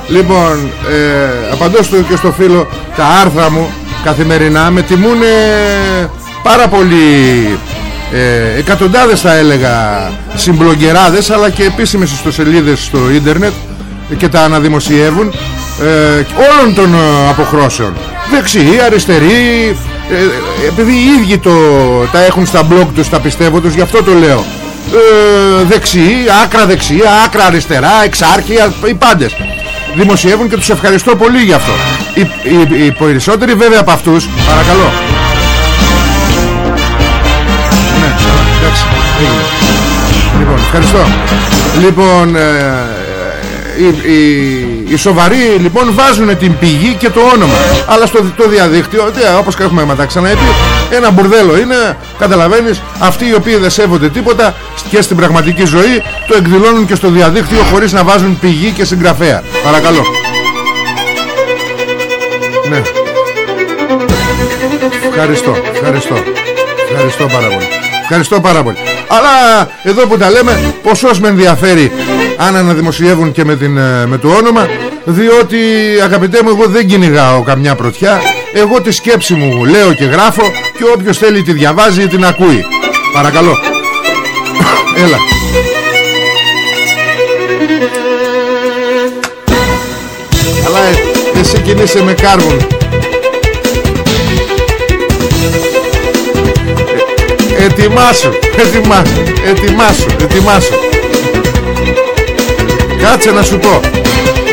Λοιπόν ε, Απαντώ στο, και στο φίλο Τα άρθρα μου καθημερινά. Με τιμούν πάρα πολύ ε, Εκατοντάδες θα έλεγα Συμπλογκεράδες Αλλά και επίσημες ιστοσελίδες στο ίντερνετ Και τα αναδημοσιεύουν ε, Όλων των ε, αποχρώσεων. Δεξιοί, αριστεροί ε, επειδή οι ίδιοι το, τα έχουν στα blog τους, τα πιστεύω τους, γι' αυτό το λέω. Ε, δεξιοί, άκρα δεξιά, άκρα αριστερά, εξάρχεια, οι πάντες. Δημοσιεύουν και τους ευχαριστώ πολύ γι' αυτό. Οι, οι, οι περισσότεροι βέβαια από αυτούς παρακαλώ. Ναι, εντάξει, λοιπόν, ευχαριστώ. Λοιπόν ε, οι, οι, οι σοβαροί λοιπόν βάζουν την πηγή και το όνομα. Αλλά στο το διαδίκτυο όπως έχουμε μετά ξαναεπεί ένα μπουρδέλο είναι καταλαβαίνεις αυτοί οι οποίοι δεν σέβονται τίποτα και στην πραγματική ζωή το εκδηλώνουν και στο διαδίκτυο χωρίς να βάζουν πηγή και συγγραφέα. Παρακαλώ. Ναι. Ευχαριστώ ευχαριστώ. Ευχαριστώ πάρα πολύ. Ευχαριστώ πάρα πολύ. Αλλά εδώ που τα λέμε ποσός με ενδιαφέρει αν αναδημοσιεύουν και με, την, ε, με το όνομα διότι αγαπητέ μου εγώ δεν κυνηγάω καμιά πρωτιά. Εγώ τη σκέψη μου λέω και γράφω και όποιος θέλει τη διαβάζει ή την ακούει. Παρακαλώ. Έλα. Αλλά ε, εσύ κινείσαι με κάρβον ε, ετοιμάσου ετοιμάσου ετοιμάσου ετοιμάσου Κάτσε να σου πω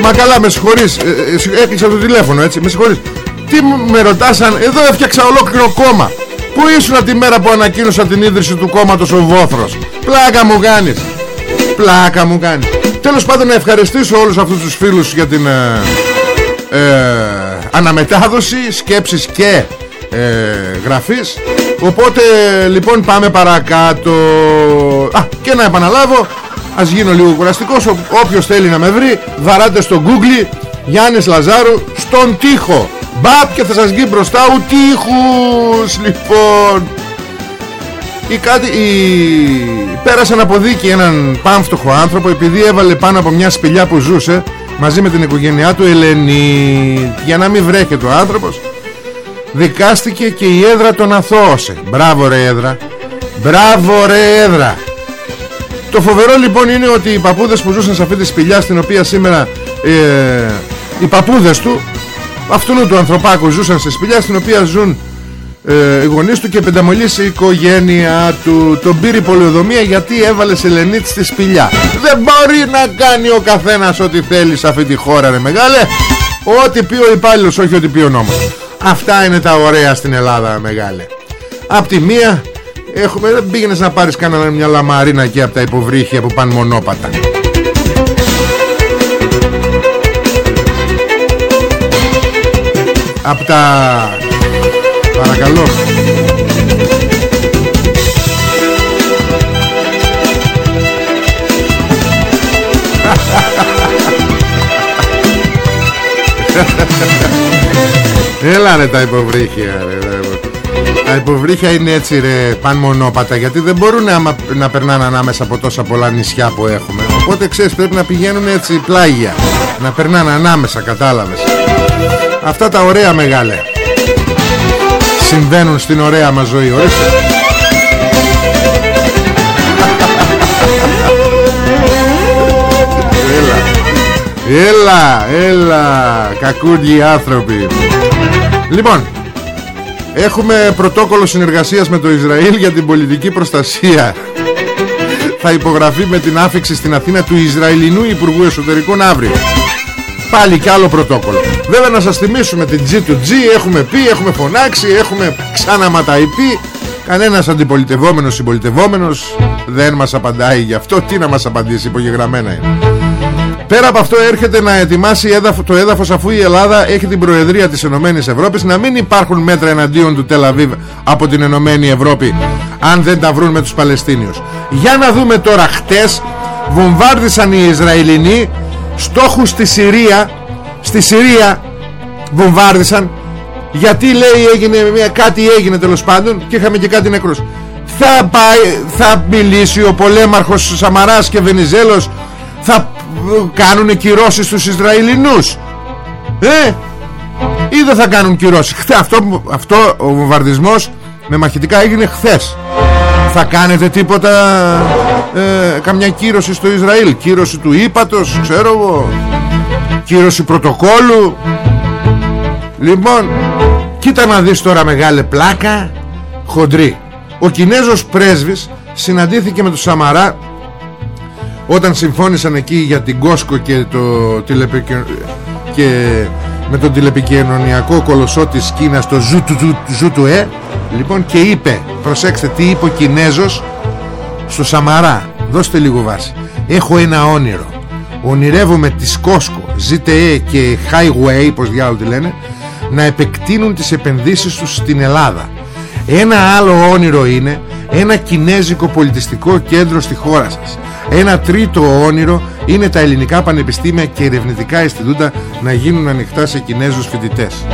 Μα καλά με συγχωρείς. Ε, ε, Έκλεισα το τηλέφωνο έτσι Με συγχωρείς. Τι με ρωτάσαν Εδώ έφτιαξα ολόκληρο κόμμα. Πού ήσουν τη μέρα που ανακοίνωσα την ίδρυση του κόμματος ο Βόθρος; Πλάκα μου κάνεις. Πλάκα μου κάνεις. Τέλος πάντων να ευχαριστήσω όλους αυτούς τους φίλους Για την ε, ε, Αναμετάδοση Σκέψεις και ε, Γραφής. Οπότε λοιπόν πάμε παρακάτω. Α και να επαναλάβω Ας γίνω λίγο κουραστικός. Όποιος θέλει να με βρει Βαράτε στο Google Γιάννης Λαζάρου Στον τοίχο. Μπαπ και θα σας βγει μπροστά ο τείχους Λοιπόν ή κάτι, η... Πέρασαν από δίκη έναν πάμφτωχο άνθρωπο Επειδή έβαλε πάνω από μια σπηλιά που ζούσε Μαζί με την οικογένειά του Ελένη. Για να μην βρέχεται ο άνθρωπος Δικάστηκε και η έδρα τον αθώωσε. Μπράβο ρε έδρα. Μπράβο ρε έδρα το φοβερό λοιπόν είναι ότι οι παππούδες που ζούσαν σε αυτή τη σπηλιά στην οποία σήμερα ε, οι παππούδες του αυτού του ανθρωπάκου ζούσαν σε σπηλιά στην οποία ζουν ε, οι γονείς του και πενταμολής η οικογένεια του. Τον πήρε πολεοδομία γιατί έβαλε σελενίτ στη σπηλιά. Δεν μπορεί να κάνει ο καθένας ό,τι θέλει σε αυτή τη χώρα ρε μεγάλε. Ό,τι πει ο υπάλληλος όχι ό,τι πει ο νόμος. Αυτά είναι τα ωραία στην Ελλάδα μεγάλε. Απ' τη μία έχουμε, δεν πήγαινες να πάρεις κανένα μια λαμαρίνα εκεί από τα υποβρύχια που πάνε μονόπατα. Από τα Παρακαλώ. Έλα ρε τα υποβρύχια ρε, Τα υποβρύχια είναι έτσι ρε Παν μονόπατα Γιατί δεν μπορούν να, να περνάνε ανάμεσα από τόσα πολλά νησιά που έχουμε. Οπότε ξέρεις πρέπει να πηγαίνουν έτσι πλάγια Να περνάνε ανάμεσα κατάλαβες. Αυτά τα ωραία μεγάλε συμβαίνουν στην ωραία μας ζωή ορίστε. Έλα. Έλα Έλα Κακούργοι άνθρωποι. Λοιπόν Έχουμε πρωτόκολλο συνεργασίας με το Ισραήλ για την πολιτική προστασία. Θα υπογραφεί με την άφηξη στην Αθήνα του Ισραηλινού Υπουργού Εσωτερικών αύριο. Πάλι κι άλλο πρωτόκολλο. Βέβαια να σας θυμίσουμε την G2G Έχουμε πει, έχουμε φωνάξει Έχουμε ξαναματαϊπεί Κανένας αντιπολιτευόμενος συμπολιτευόμενος Δεν μας απαντάει γι' αυτό. Τι να μας απαντήσει υπογεγραμμένα είναι Πέρα από αυτό έρχεται να ετοιμάσει το έδαφος αφού η Ελλάδα έχει την Προεδρία της Ενωμένης Ευρώπης να μην υπάρχουν μέτρα εναντίον του Τελαβίβ από την Ενωμένη Ευρώπη αν δεν τα βρουν με τους Παλαιστίνιους. Για να δούμε τώρα χτες βομβάρδισαν οι Ισραηλινοί στόχους στη Συρία στη Συρία βομβάρδισαν γιατί λέει έγινε μια, κάτι έγινε τέλος πάντων και είχαμε και κάτι νεκρούς θα, πάει, θα μιλήσει ο πολέμαρχος Σαμαράς και Βενιζέλος θα κάνουν κυρώσεις στους Ισραηλινούς. Ε ή δεν θα κάνουν κυρώσεις. Αυτό, αυτό ο βομβαρδισμός με μαχητικά έγινε χθες. Θα κάνετε τίποτα ε, καμιά κύρωση στο Ισραήλ; Κύρωση του ύπατος ξέρω εγώ. Κύρωση πρωτοκόλου λοιπόν κοίτα να δεις τώρα μεγάλη πλάκα. Χοντρή. Ο Κινέζος πρέσβης συναντήθηκε με τον Σαμαρά όταν συμφώνησαν εκεί για την Κόσκο και, το και με τον τηλεπικοινωνιακό κολοσσό της Κίνας το Ζουτουέ λοιπόν και είπε προσέξτε τι είπε ο Κινέζος στο Σαμαρά. Δώστε λίγο βάση. Έχω ένα όνειρο. Ονειρεύομαι τη Σκόσκο ZTE και Highway πως διάλογο τη λένε να επεκτείνουν τις επενδύσεις τους στην Ελλάδα. Ένα άλλο όνειρο είναι ένα κινέζικο πολιτιστικό κέντρο στη χώρα σας ένα τρίτο όνειρο είναι τα ελληνικά πανεπιστήμια και ερευνητικά αισθητούτα να γίνουν ανοιχτά σε Κινέζους φοιτητές.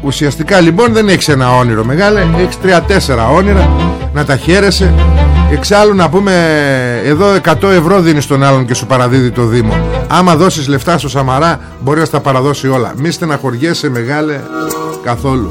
Ουσιαστικά λοιπόν δεν έχεις ένα όνειρο μεγάλε Έχεις τρία-τέσσερα όνειρα Να τα χαίρεσαι. Εξάλλου να πούμε Εδώ 100 ευρώ δίνεις τον άλλον και σου παραδίδει το Δήμο. Άμα δώσεις λεφτά στο Σαμαρά Μπορεί να τα παραδώσει όλα. Μη στεναχωριέσαι μεγάλε Καθόλου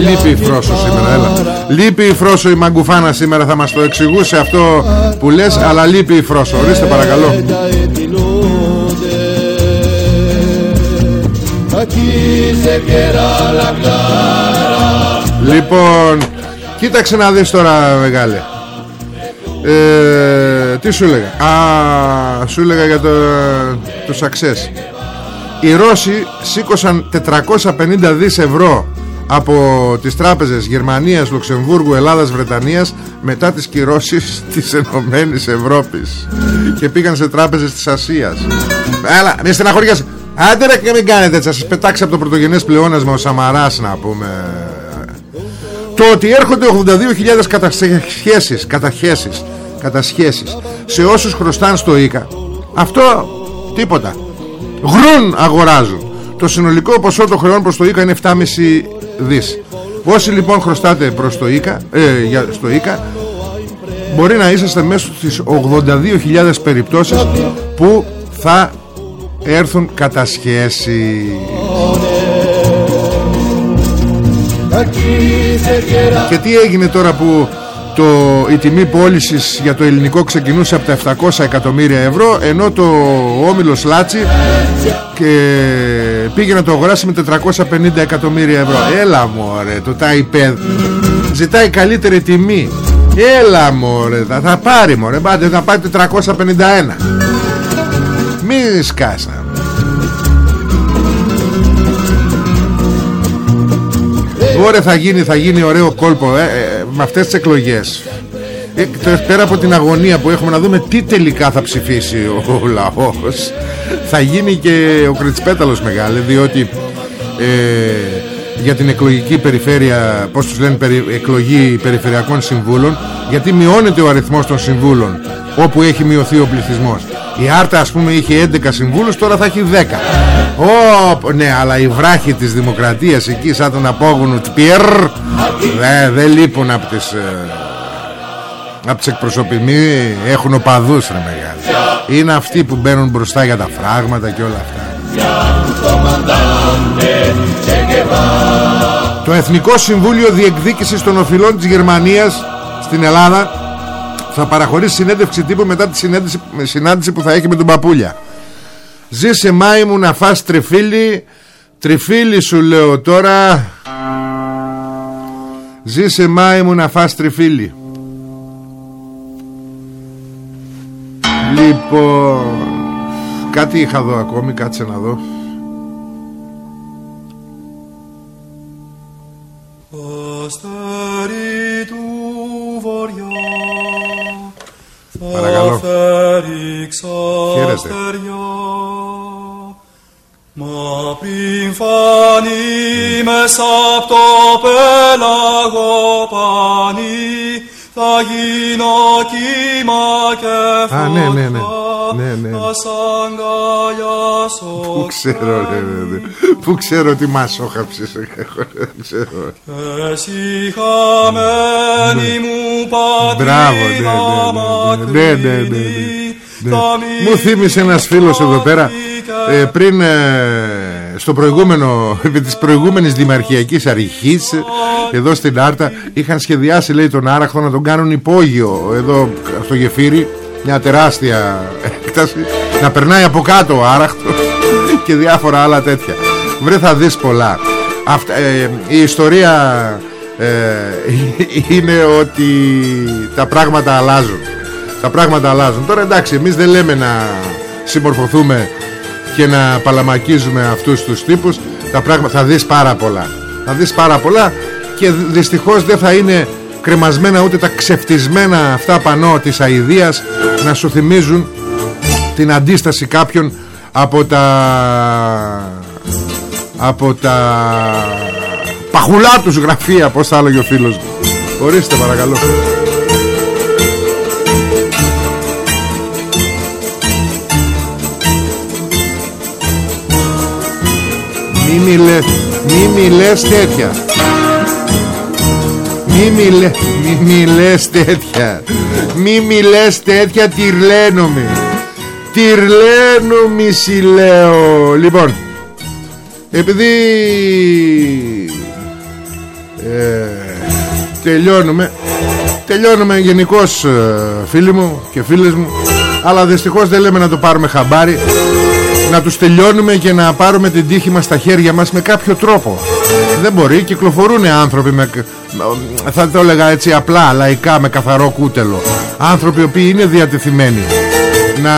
Λείπει η Φρόσο σήμερα έλα. Λείπει η Φρόσο η Μαγκουφάνα σήμερα Θα μας το εξηγούσε αυτό που λες Αλλά λείπει η Φρόσο. Ορίστε παρακαλώ. Λοιπόν Κοίταξε να δεις τώρα μεγάλε. Ε, Τι σου έλεγα; Α, σου έλεγα για το, το success. Οι Ρώσοι σήκωσαν 450 δις ευρώ από τις τράπεζες Γερμανίας, Λουξεμβούργου, Ελλάδας, Βρετανίας μετά τις κυρώσεις της Ενωμένης Ευρώπης. Και πήγαν σε τράπεζες της Ασίας. Έλα, μη στεναχωριάσαι Άντε ρε και μην κάνετε έτσι, θα σας πετάξει από το πρωτογενές πλεόνασμα ο Σαμαράς να πούμε. Το ότι έρχονται 82.000 κατασχέσεις, κατασχέσεις, κατασχέσεις σε όσους χρωστάν στο ΙΚΑ αυτό τίποτα. Γρουν αγοράζουν το συνολικό ποσό των χρεών προς το ΙΚΑ είναι 7,5 δις. Όσοι λοιπόν χρωστάτε προς το ΙΚΑ, ε, για, στο ΙΚΑ μπορεί να είσαστε μέσα στις 82.000 περιπτώσεις που θα έρθουν κατά σχέση και τι έγινε τώρα που το, η τιμή πώλησης για το ελληνικό ξεκινούσε από τα 700 εκατομμύρια ευρώ ενώ το όμιλος Λάτσι και πήγε να το αγοράσει με 450 εκατομμύρια ευρώ. Έλα μωρέ το ΤΑΙΠΕΔ ζητάει καλύτερη τιμή. Έλα μωρέ θα, θα πάρει μωρέ. Πάτε θα πάρει 451 μη σκάσα Ωραία θα γίνει, θα γίνει ωραίο κόλπο ε, ε, με αυτές τις εκλογές. Ε, πέρα από την αγωνία που έχουμε να δούμε τι τελικά θα ψηφίσει ο, ο λαός θα γίνει και ο Κριτσπέταλος μεγάλη διότι ε, για την εκλογική περιφέρεια πως τους λένε περι, εκλογή περιφερειακών συμβούλων γιατί μειώνεται ο αριθμός των συμβούλων όπου έχει μειωθεί ο πληθυσμός. Η Άρτα ας πούμε είχε 11 συμβούλους τώρα θα έχει 10 Ω, ναι αλλά οι βράχοι της δημοκρατίας εκεί σαν τον απόγονο Τπιέρ δεν δε λείπουν από τις ε, από τις εκπροσωπημοί έχουν οπαδούς ρε μεγάλη είναι αυτοί που μπαίνουν μπροστά για τα φράγματα και όλα αυτά το Εθνικό Συμβούλιο Διεκδίκησης των Οφειλών της Γερμανίας στην Ελλάδα θα παραχωρήσει συνέντευξη τύπου μετά τη συνέντευξη, συνάντηση που θα έχει με τον Παπούλια. Ζήσε Μάη μου να φας τριφύλι. Τριφύλι σου λέω τώρα. Ζήσε Μάη μου να φας τριφύλι. Λοιπόν Κάτι είχα εδώ ακόμη Κάτσε να δω. Παρακαλώ. Χαίρεστε Μα πριν φανεί μέσα απ' το πέλαγο πανί θα γίνω κύμα και Α, ναι, ναι, ναι. Ναι, ναι. θα σ' αγκαλιάσω Πού ξέρω ρε, ρε, ρε. Πού ξέρω τι μασόχαψες ξέρω. Εσύ χαμένη μου Μπράβο, ναι, πατρίδα ναι, ναι, ναι, ναι, ναι, ναι, ναι. θα Μου θύμισε ένας φίλος εδώ πέρα ε, πριν ε, στο προηγούμενο επί της προηγούμενης δημαρχιακής αρχής ε, εδώ στην Άρτα είχαν σχεδιάσει λέει τον Άραχθο να τον κάνουν υπόγειο. Εδώ στο γεφύρι μια τεράστια έκταση να περνάει από κάτω ο Άραχθος και διάφορα άλλα τέτοια. Βρε θα δεις πολλά. Αυτά, ε, η ιστορία ε, είναι ότι τα πράγματα αλλάζουν. Τα πράγματα αλλάζουν. Τώρα εντάξει εμείς δεν λέμε να συμμορφωθούμε και να παλαμακίζουμε αυτούς τους τύπους τα πράγματα θα δεις πάρα πολλά. Θα δεις πάρα πολλά και δυστυχώς δεν θα είναι κρεμασμένα ούτε τα ξεφτισμένα αυτά πανώ της αηδίας να σου θυμίζουν την αντίσταση κάποιων από τα από τα παχουλά τους γραφεία πως θα έλεγε ο φίλος μου. Ορίστε παρακαλώ Μη μιλες, μη μιλες τέτοια. Μη μιλε, μη μιλες τέτοια. Μη μιλες τέτοια τυρλένομη Τυρλένομη σι λέω. Λοιπόν Επειδή ε, Τελειώνουμε Τελειώνουμε γενικώς φίλοι μου και φίλες μου Αλλά δυστυχώς δεν λέμε να το πάρουμε χαμπάρι να τους τελειώνουμε και να πάρουμε την τύχη μας στα χέρια μας με κάποιο τρόπο. Δεν μπορεί, κυκλοφορούν άνθρωποι με, θα το έλεγα έτσι απλά λαϊκά με καθαρό κούτελο. Άνθρωποι οι οποίοι είναι διατεθειμένοι να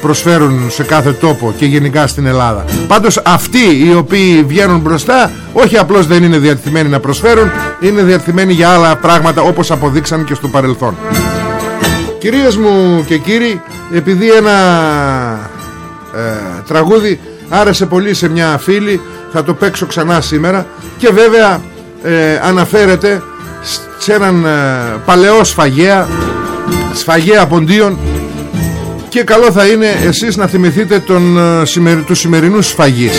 προσφέρουν σε κάθε τόπο και γενικά στην Ελλάδα. Πάντως αυτοί οι οποίοι βγαίνουν μπροστά όχι απλώς δεν είναι διατεθειμένοι να προσφέρουν είναι διατεθειμένοι για άλλα πράγματα όπως αποδείξαν και στο παρελθόν. Κυρίες μου και κύριοι επειδή ένα ε, τραγούδι άρεσε πολύ σε μια φίλη θα το παίξω ξανά σήμερα. Και βέβαια ε, αναφέρεται σε έναν ε, παλαιό σφαγέα σφαγέα ποντίων. Και καλό θα είναι εσείς να θυμηθείτε τον, ε, σημερι, τους σημερινούς σφαγής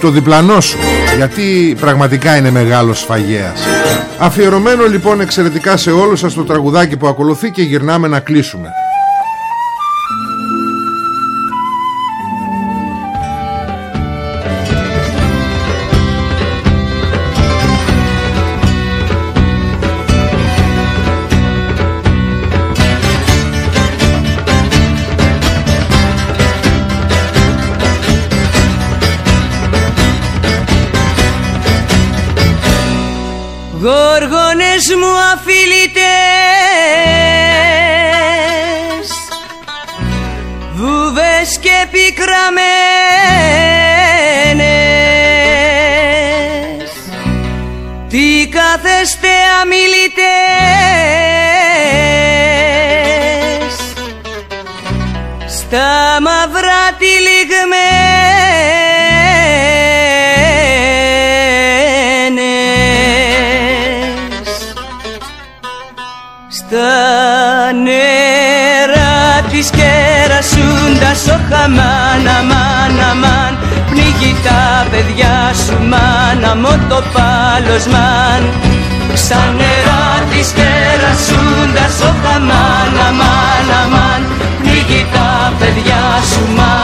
Το διπλανό σου Γιατί πραγματικά είναι μεγάλος σφαγέας. Αφιερωμένο λοιπόν εξαιρετικά σε όλους σας το τραγουδάκι που ακολουθεί Και γυρνάμε να κλείσουμε της κερασούντας ο χαμάν αμάν αμάν. Πνίγει τα παιδιά σου μάνα μου το πάλος μάν. Σαν νερά της κερασούντας ο χαμάν αμάν αμάν. Πνίγει τα παιδιά σου μάνα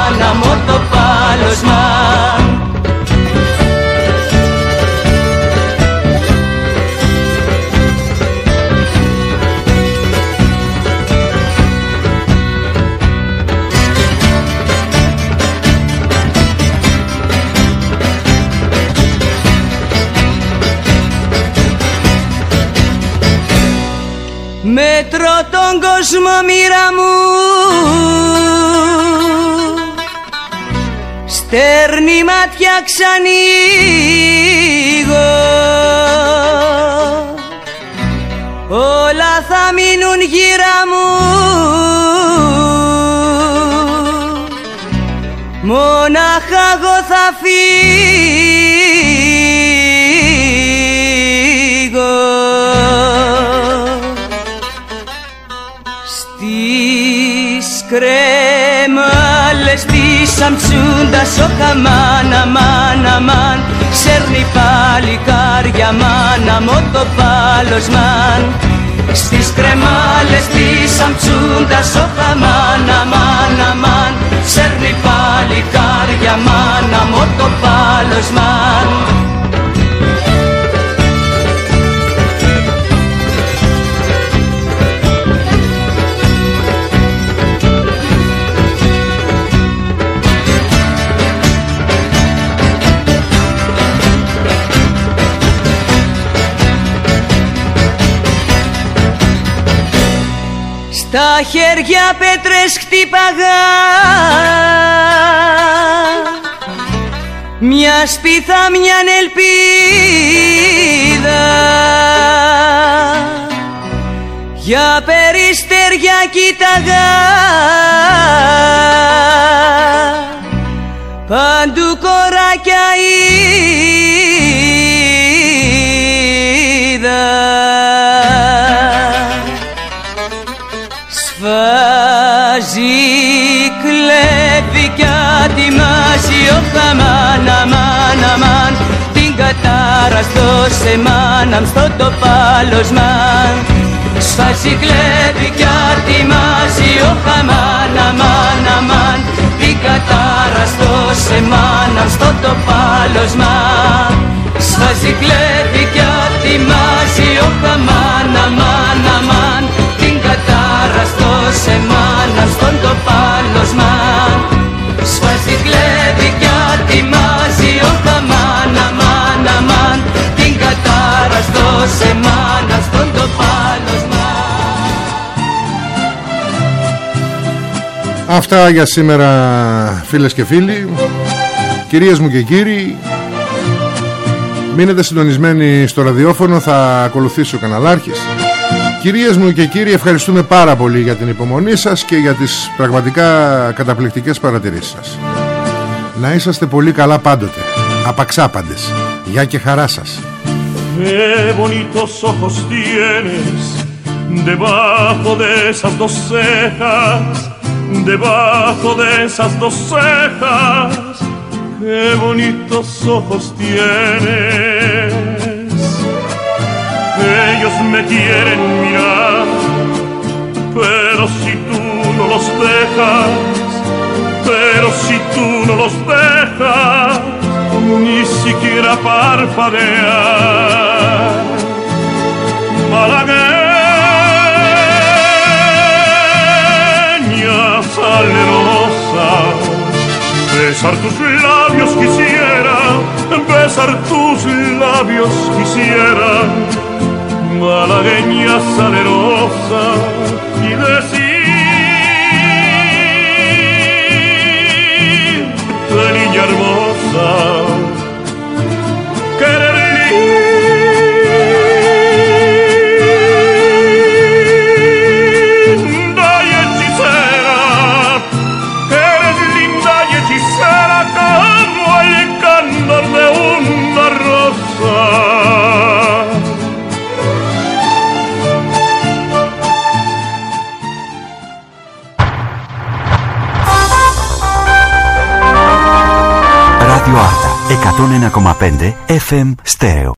Στέρνη μάτια ξανοίγω. Όλα θα μείνουν γύρω μου. Μονάχα εγώ θα φύγω. Κρέμαλες της αμψούντας ο καμάν αμάν αμάν Ξέρνει πάλι κάρια μάνα μου το πάλος μαν Στις κρεμάλες της αμψούντας ο καμάν αμάν αμάν Ξέρνει πάλι κάρια μάνα μου το πάλος μαν Τα χέρια πέτρες χτύπαγα. Μια σπίθα μια ελπίδα Για περιστεριά κοίταγα. Παντού κοράκια Σφάζει, στο σεμάναμ, στο το πάλωσμαν Σφάζει, κλέβει κι ατιμάζει ο χαμάν, αμάν, αμάν Την κατάρα στο σεμάναμ, στο το πάλωσμαν Σφάζει, κλέβει κι ατιμάζει ο χαμάν, αμάν, αμάν κατάρα στο σεμάνα στον το πάλωσμα Σφάζει κλέβει κι κατάρα στο σεμάνα στον το πάλωσμα Αυτά για σήμερα φίλες και φίλοι Κυρίες μου και κύριοι Μείνετε συντονισμένοι στο ραδιόφωνο Θα ακολουθήσει ο καναλάρχης Κυρίες μου και κύριοι ευχαριστούμε πάρα πολύ για την υπομονή σας και για τις πραγματικά καταπληκτικές παρατηρήσεις σας. Να είσαστε πολύ καλά πάντοτε, απαξάπαντες. Γεια και χαρά σας. Qué bonitos ojos tienes debajo de esas dos cejas debajo de esas dos cejas, qué bonitos ojos tienes. Ellos me quieren mirar, pero si tú no los dejas, pero si tú no los dejas, ni siquiera parpadear. Malagueña salerosa, besar tus labios quisiera, besar tus labios quisiera, malagueña salerosa, y decir, 101,5 FM Στέρεο.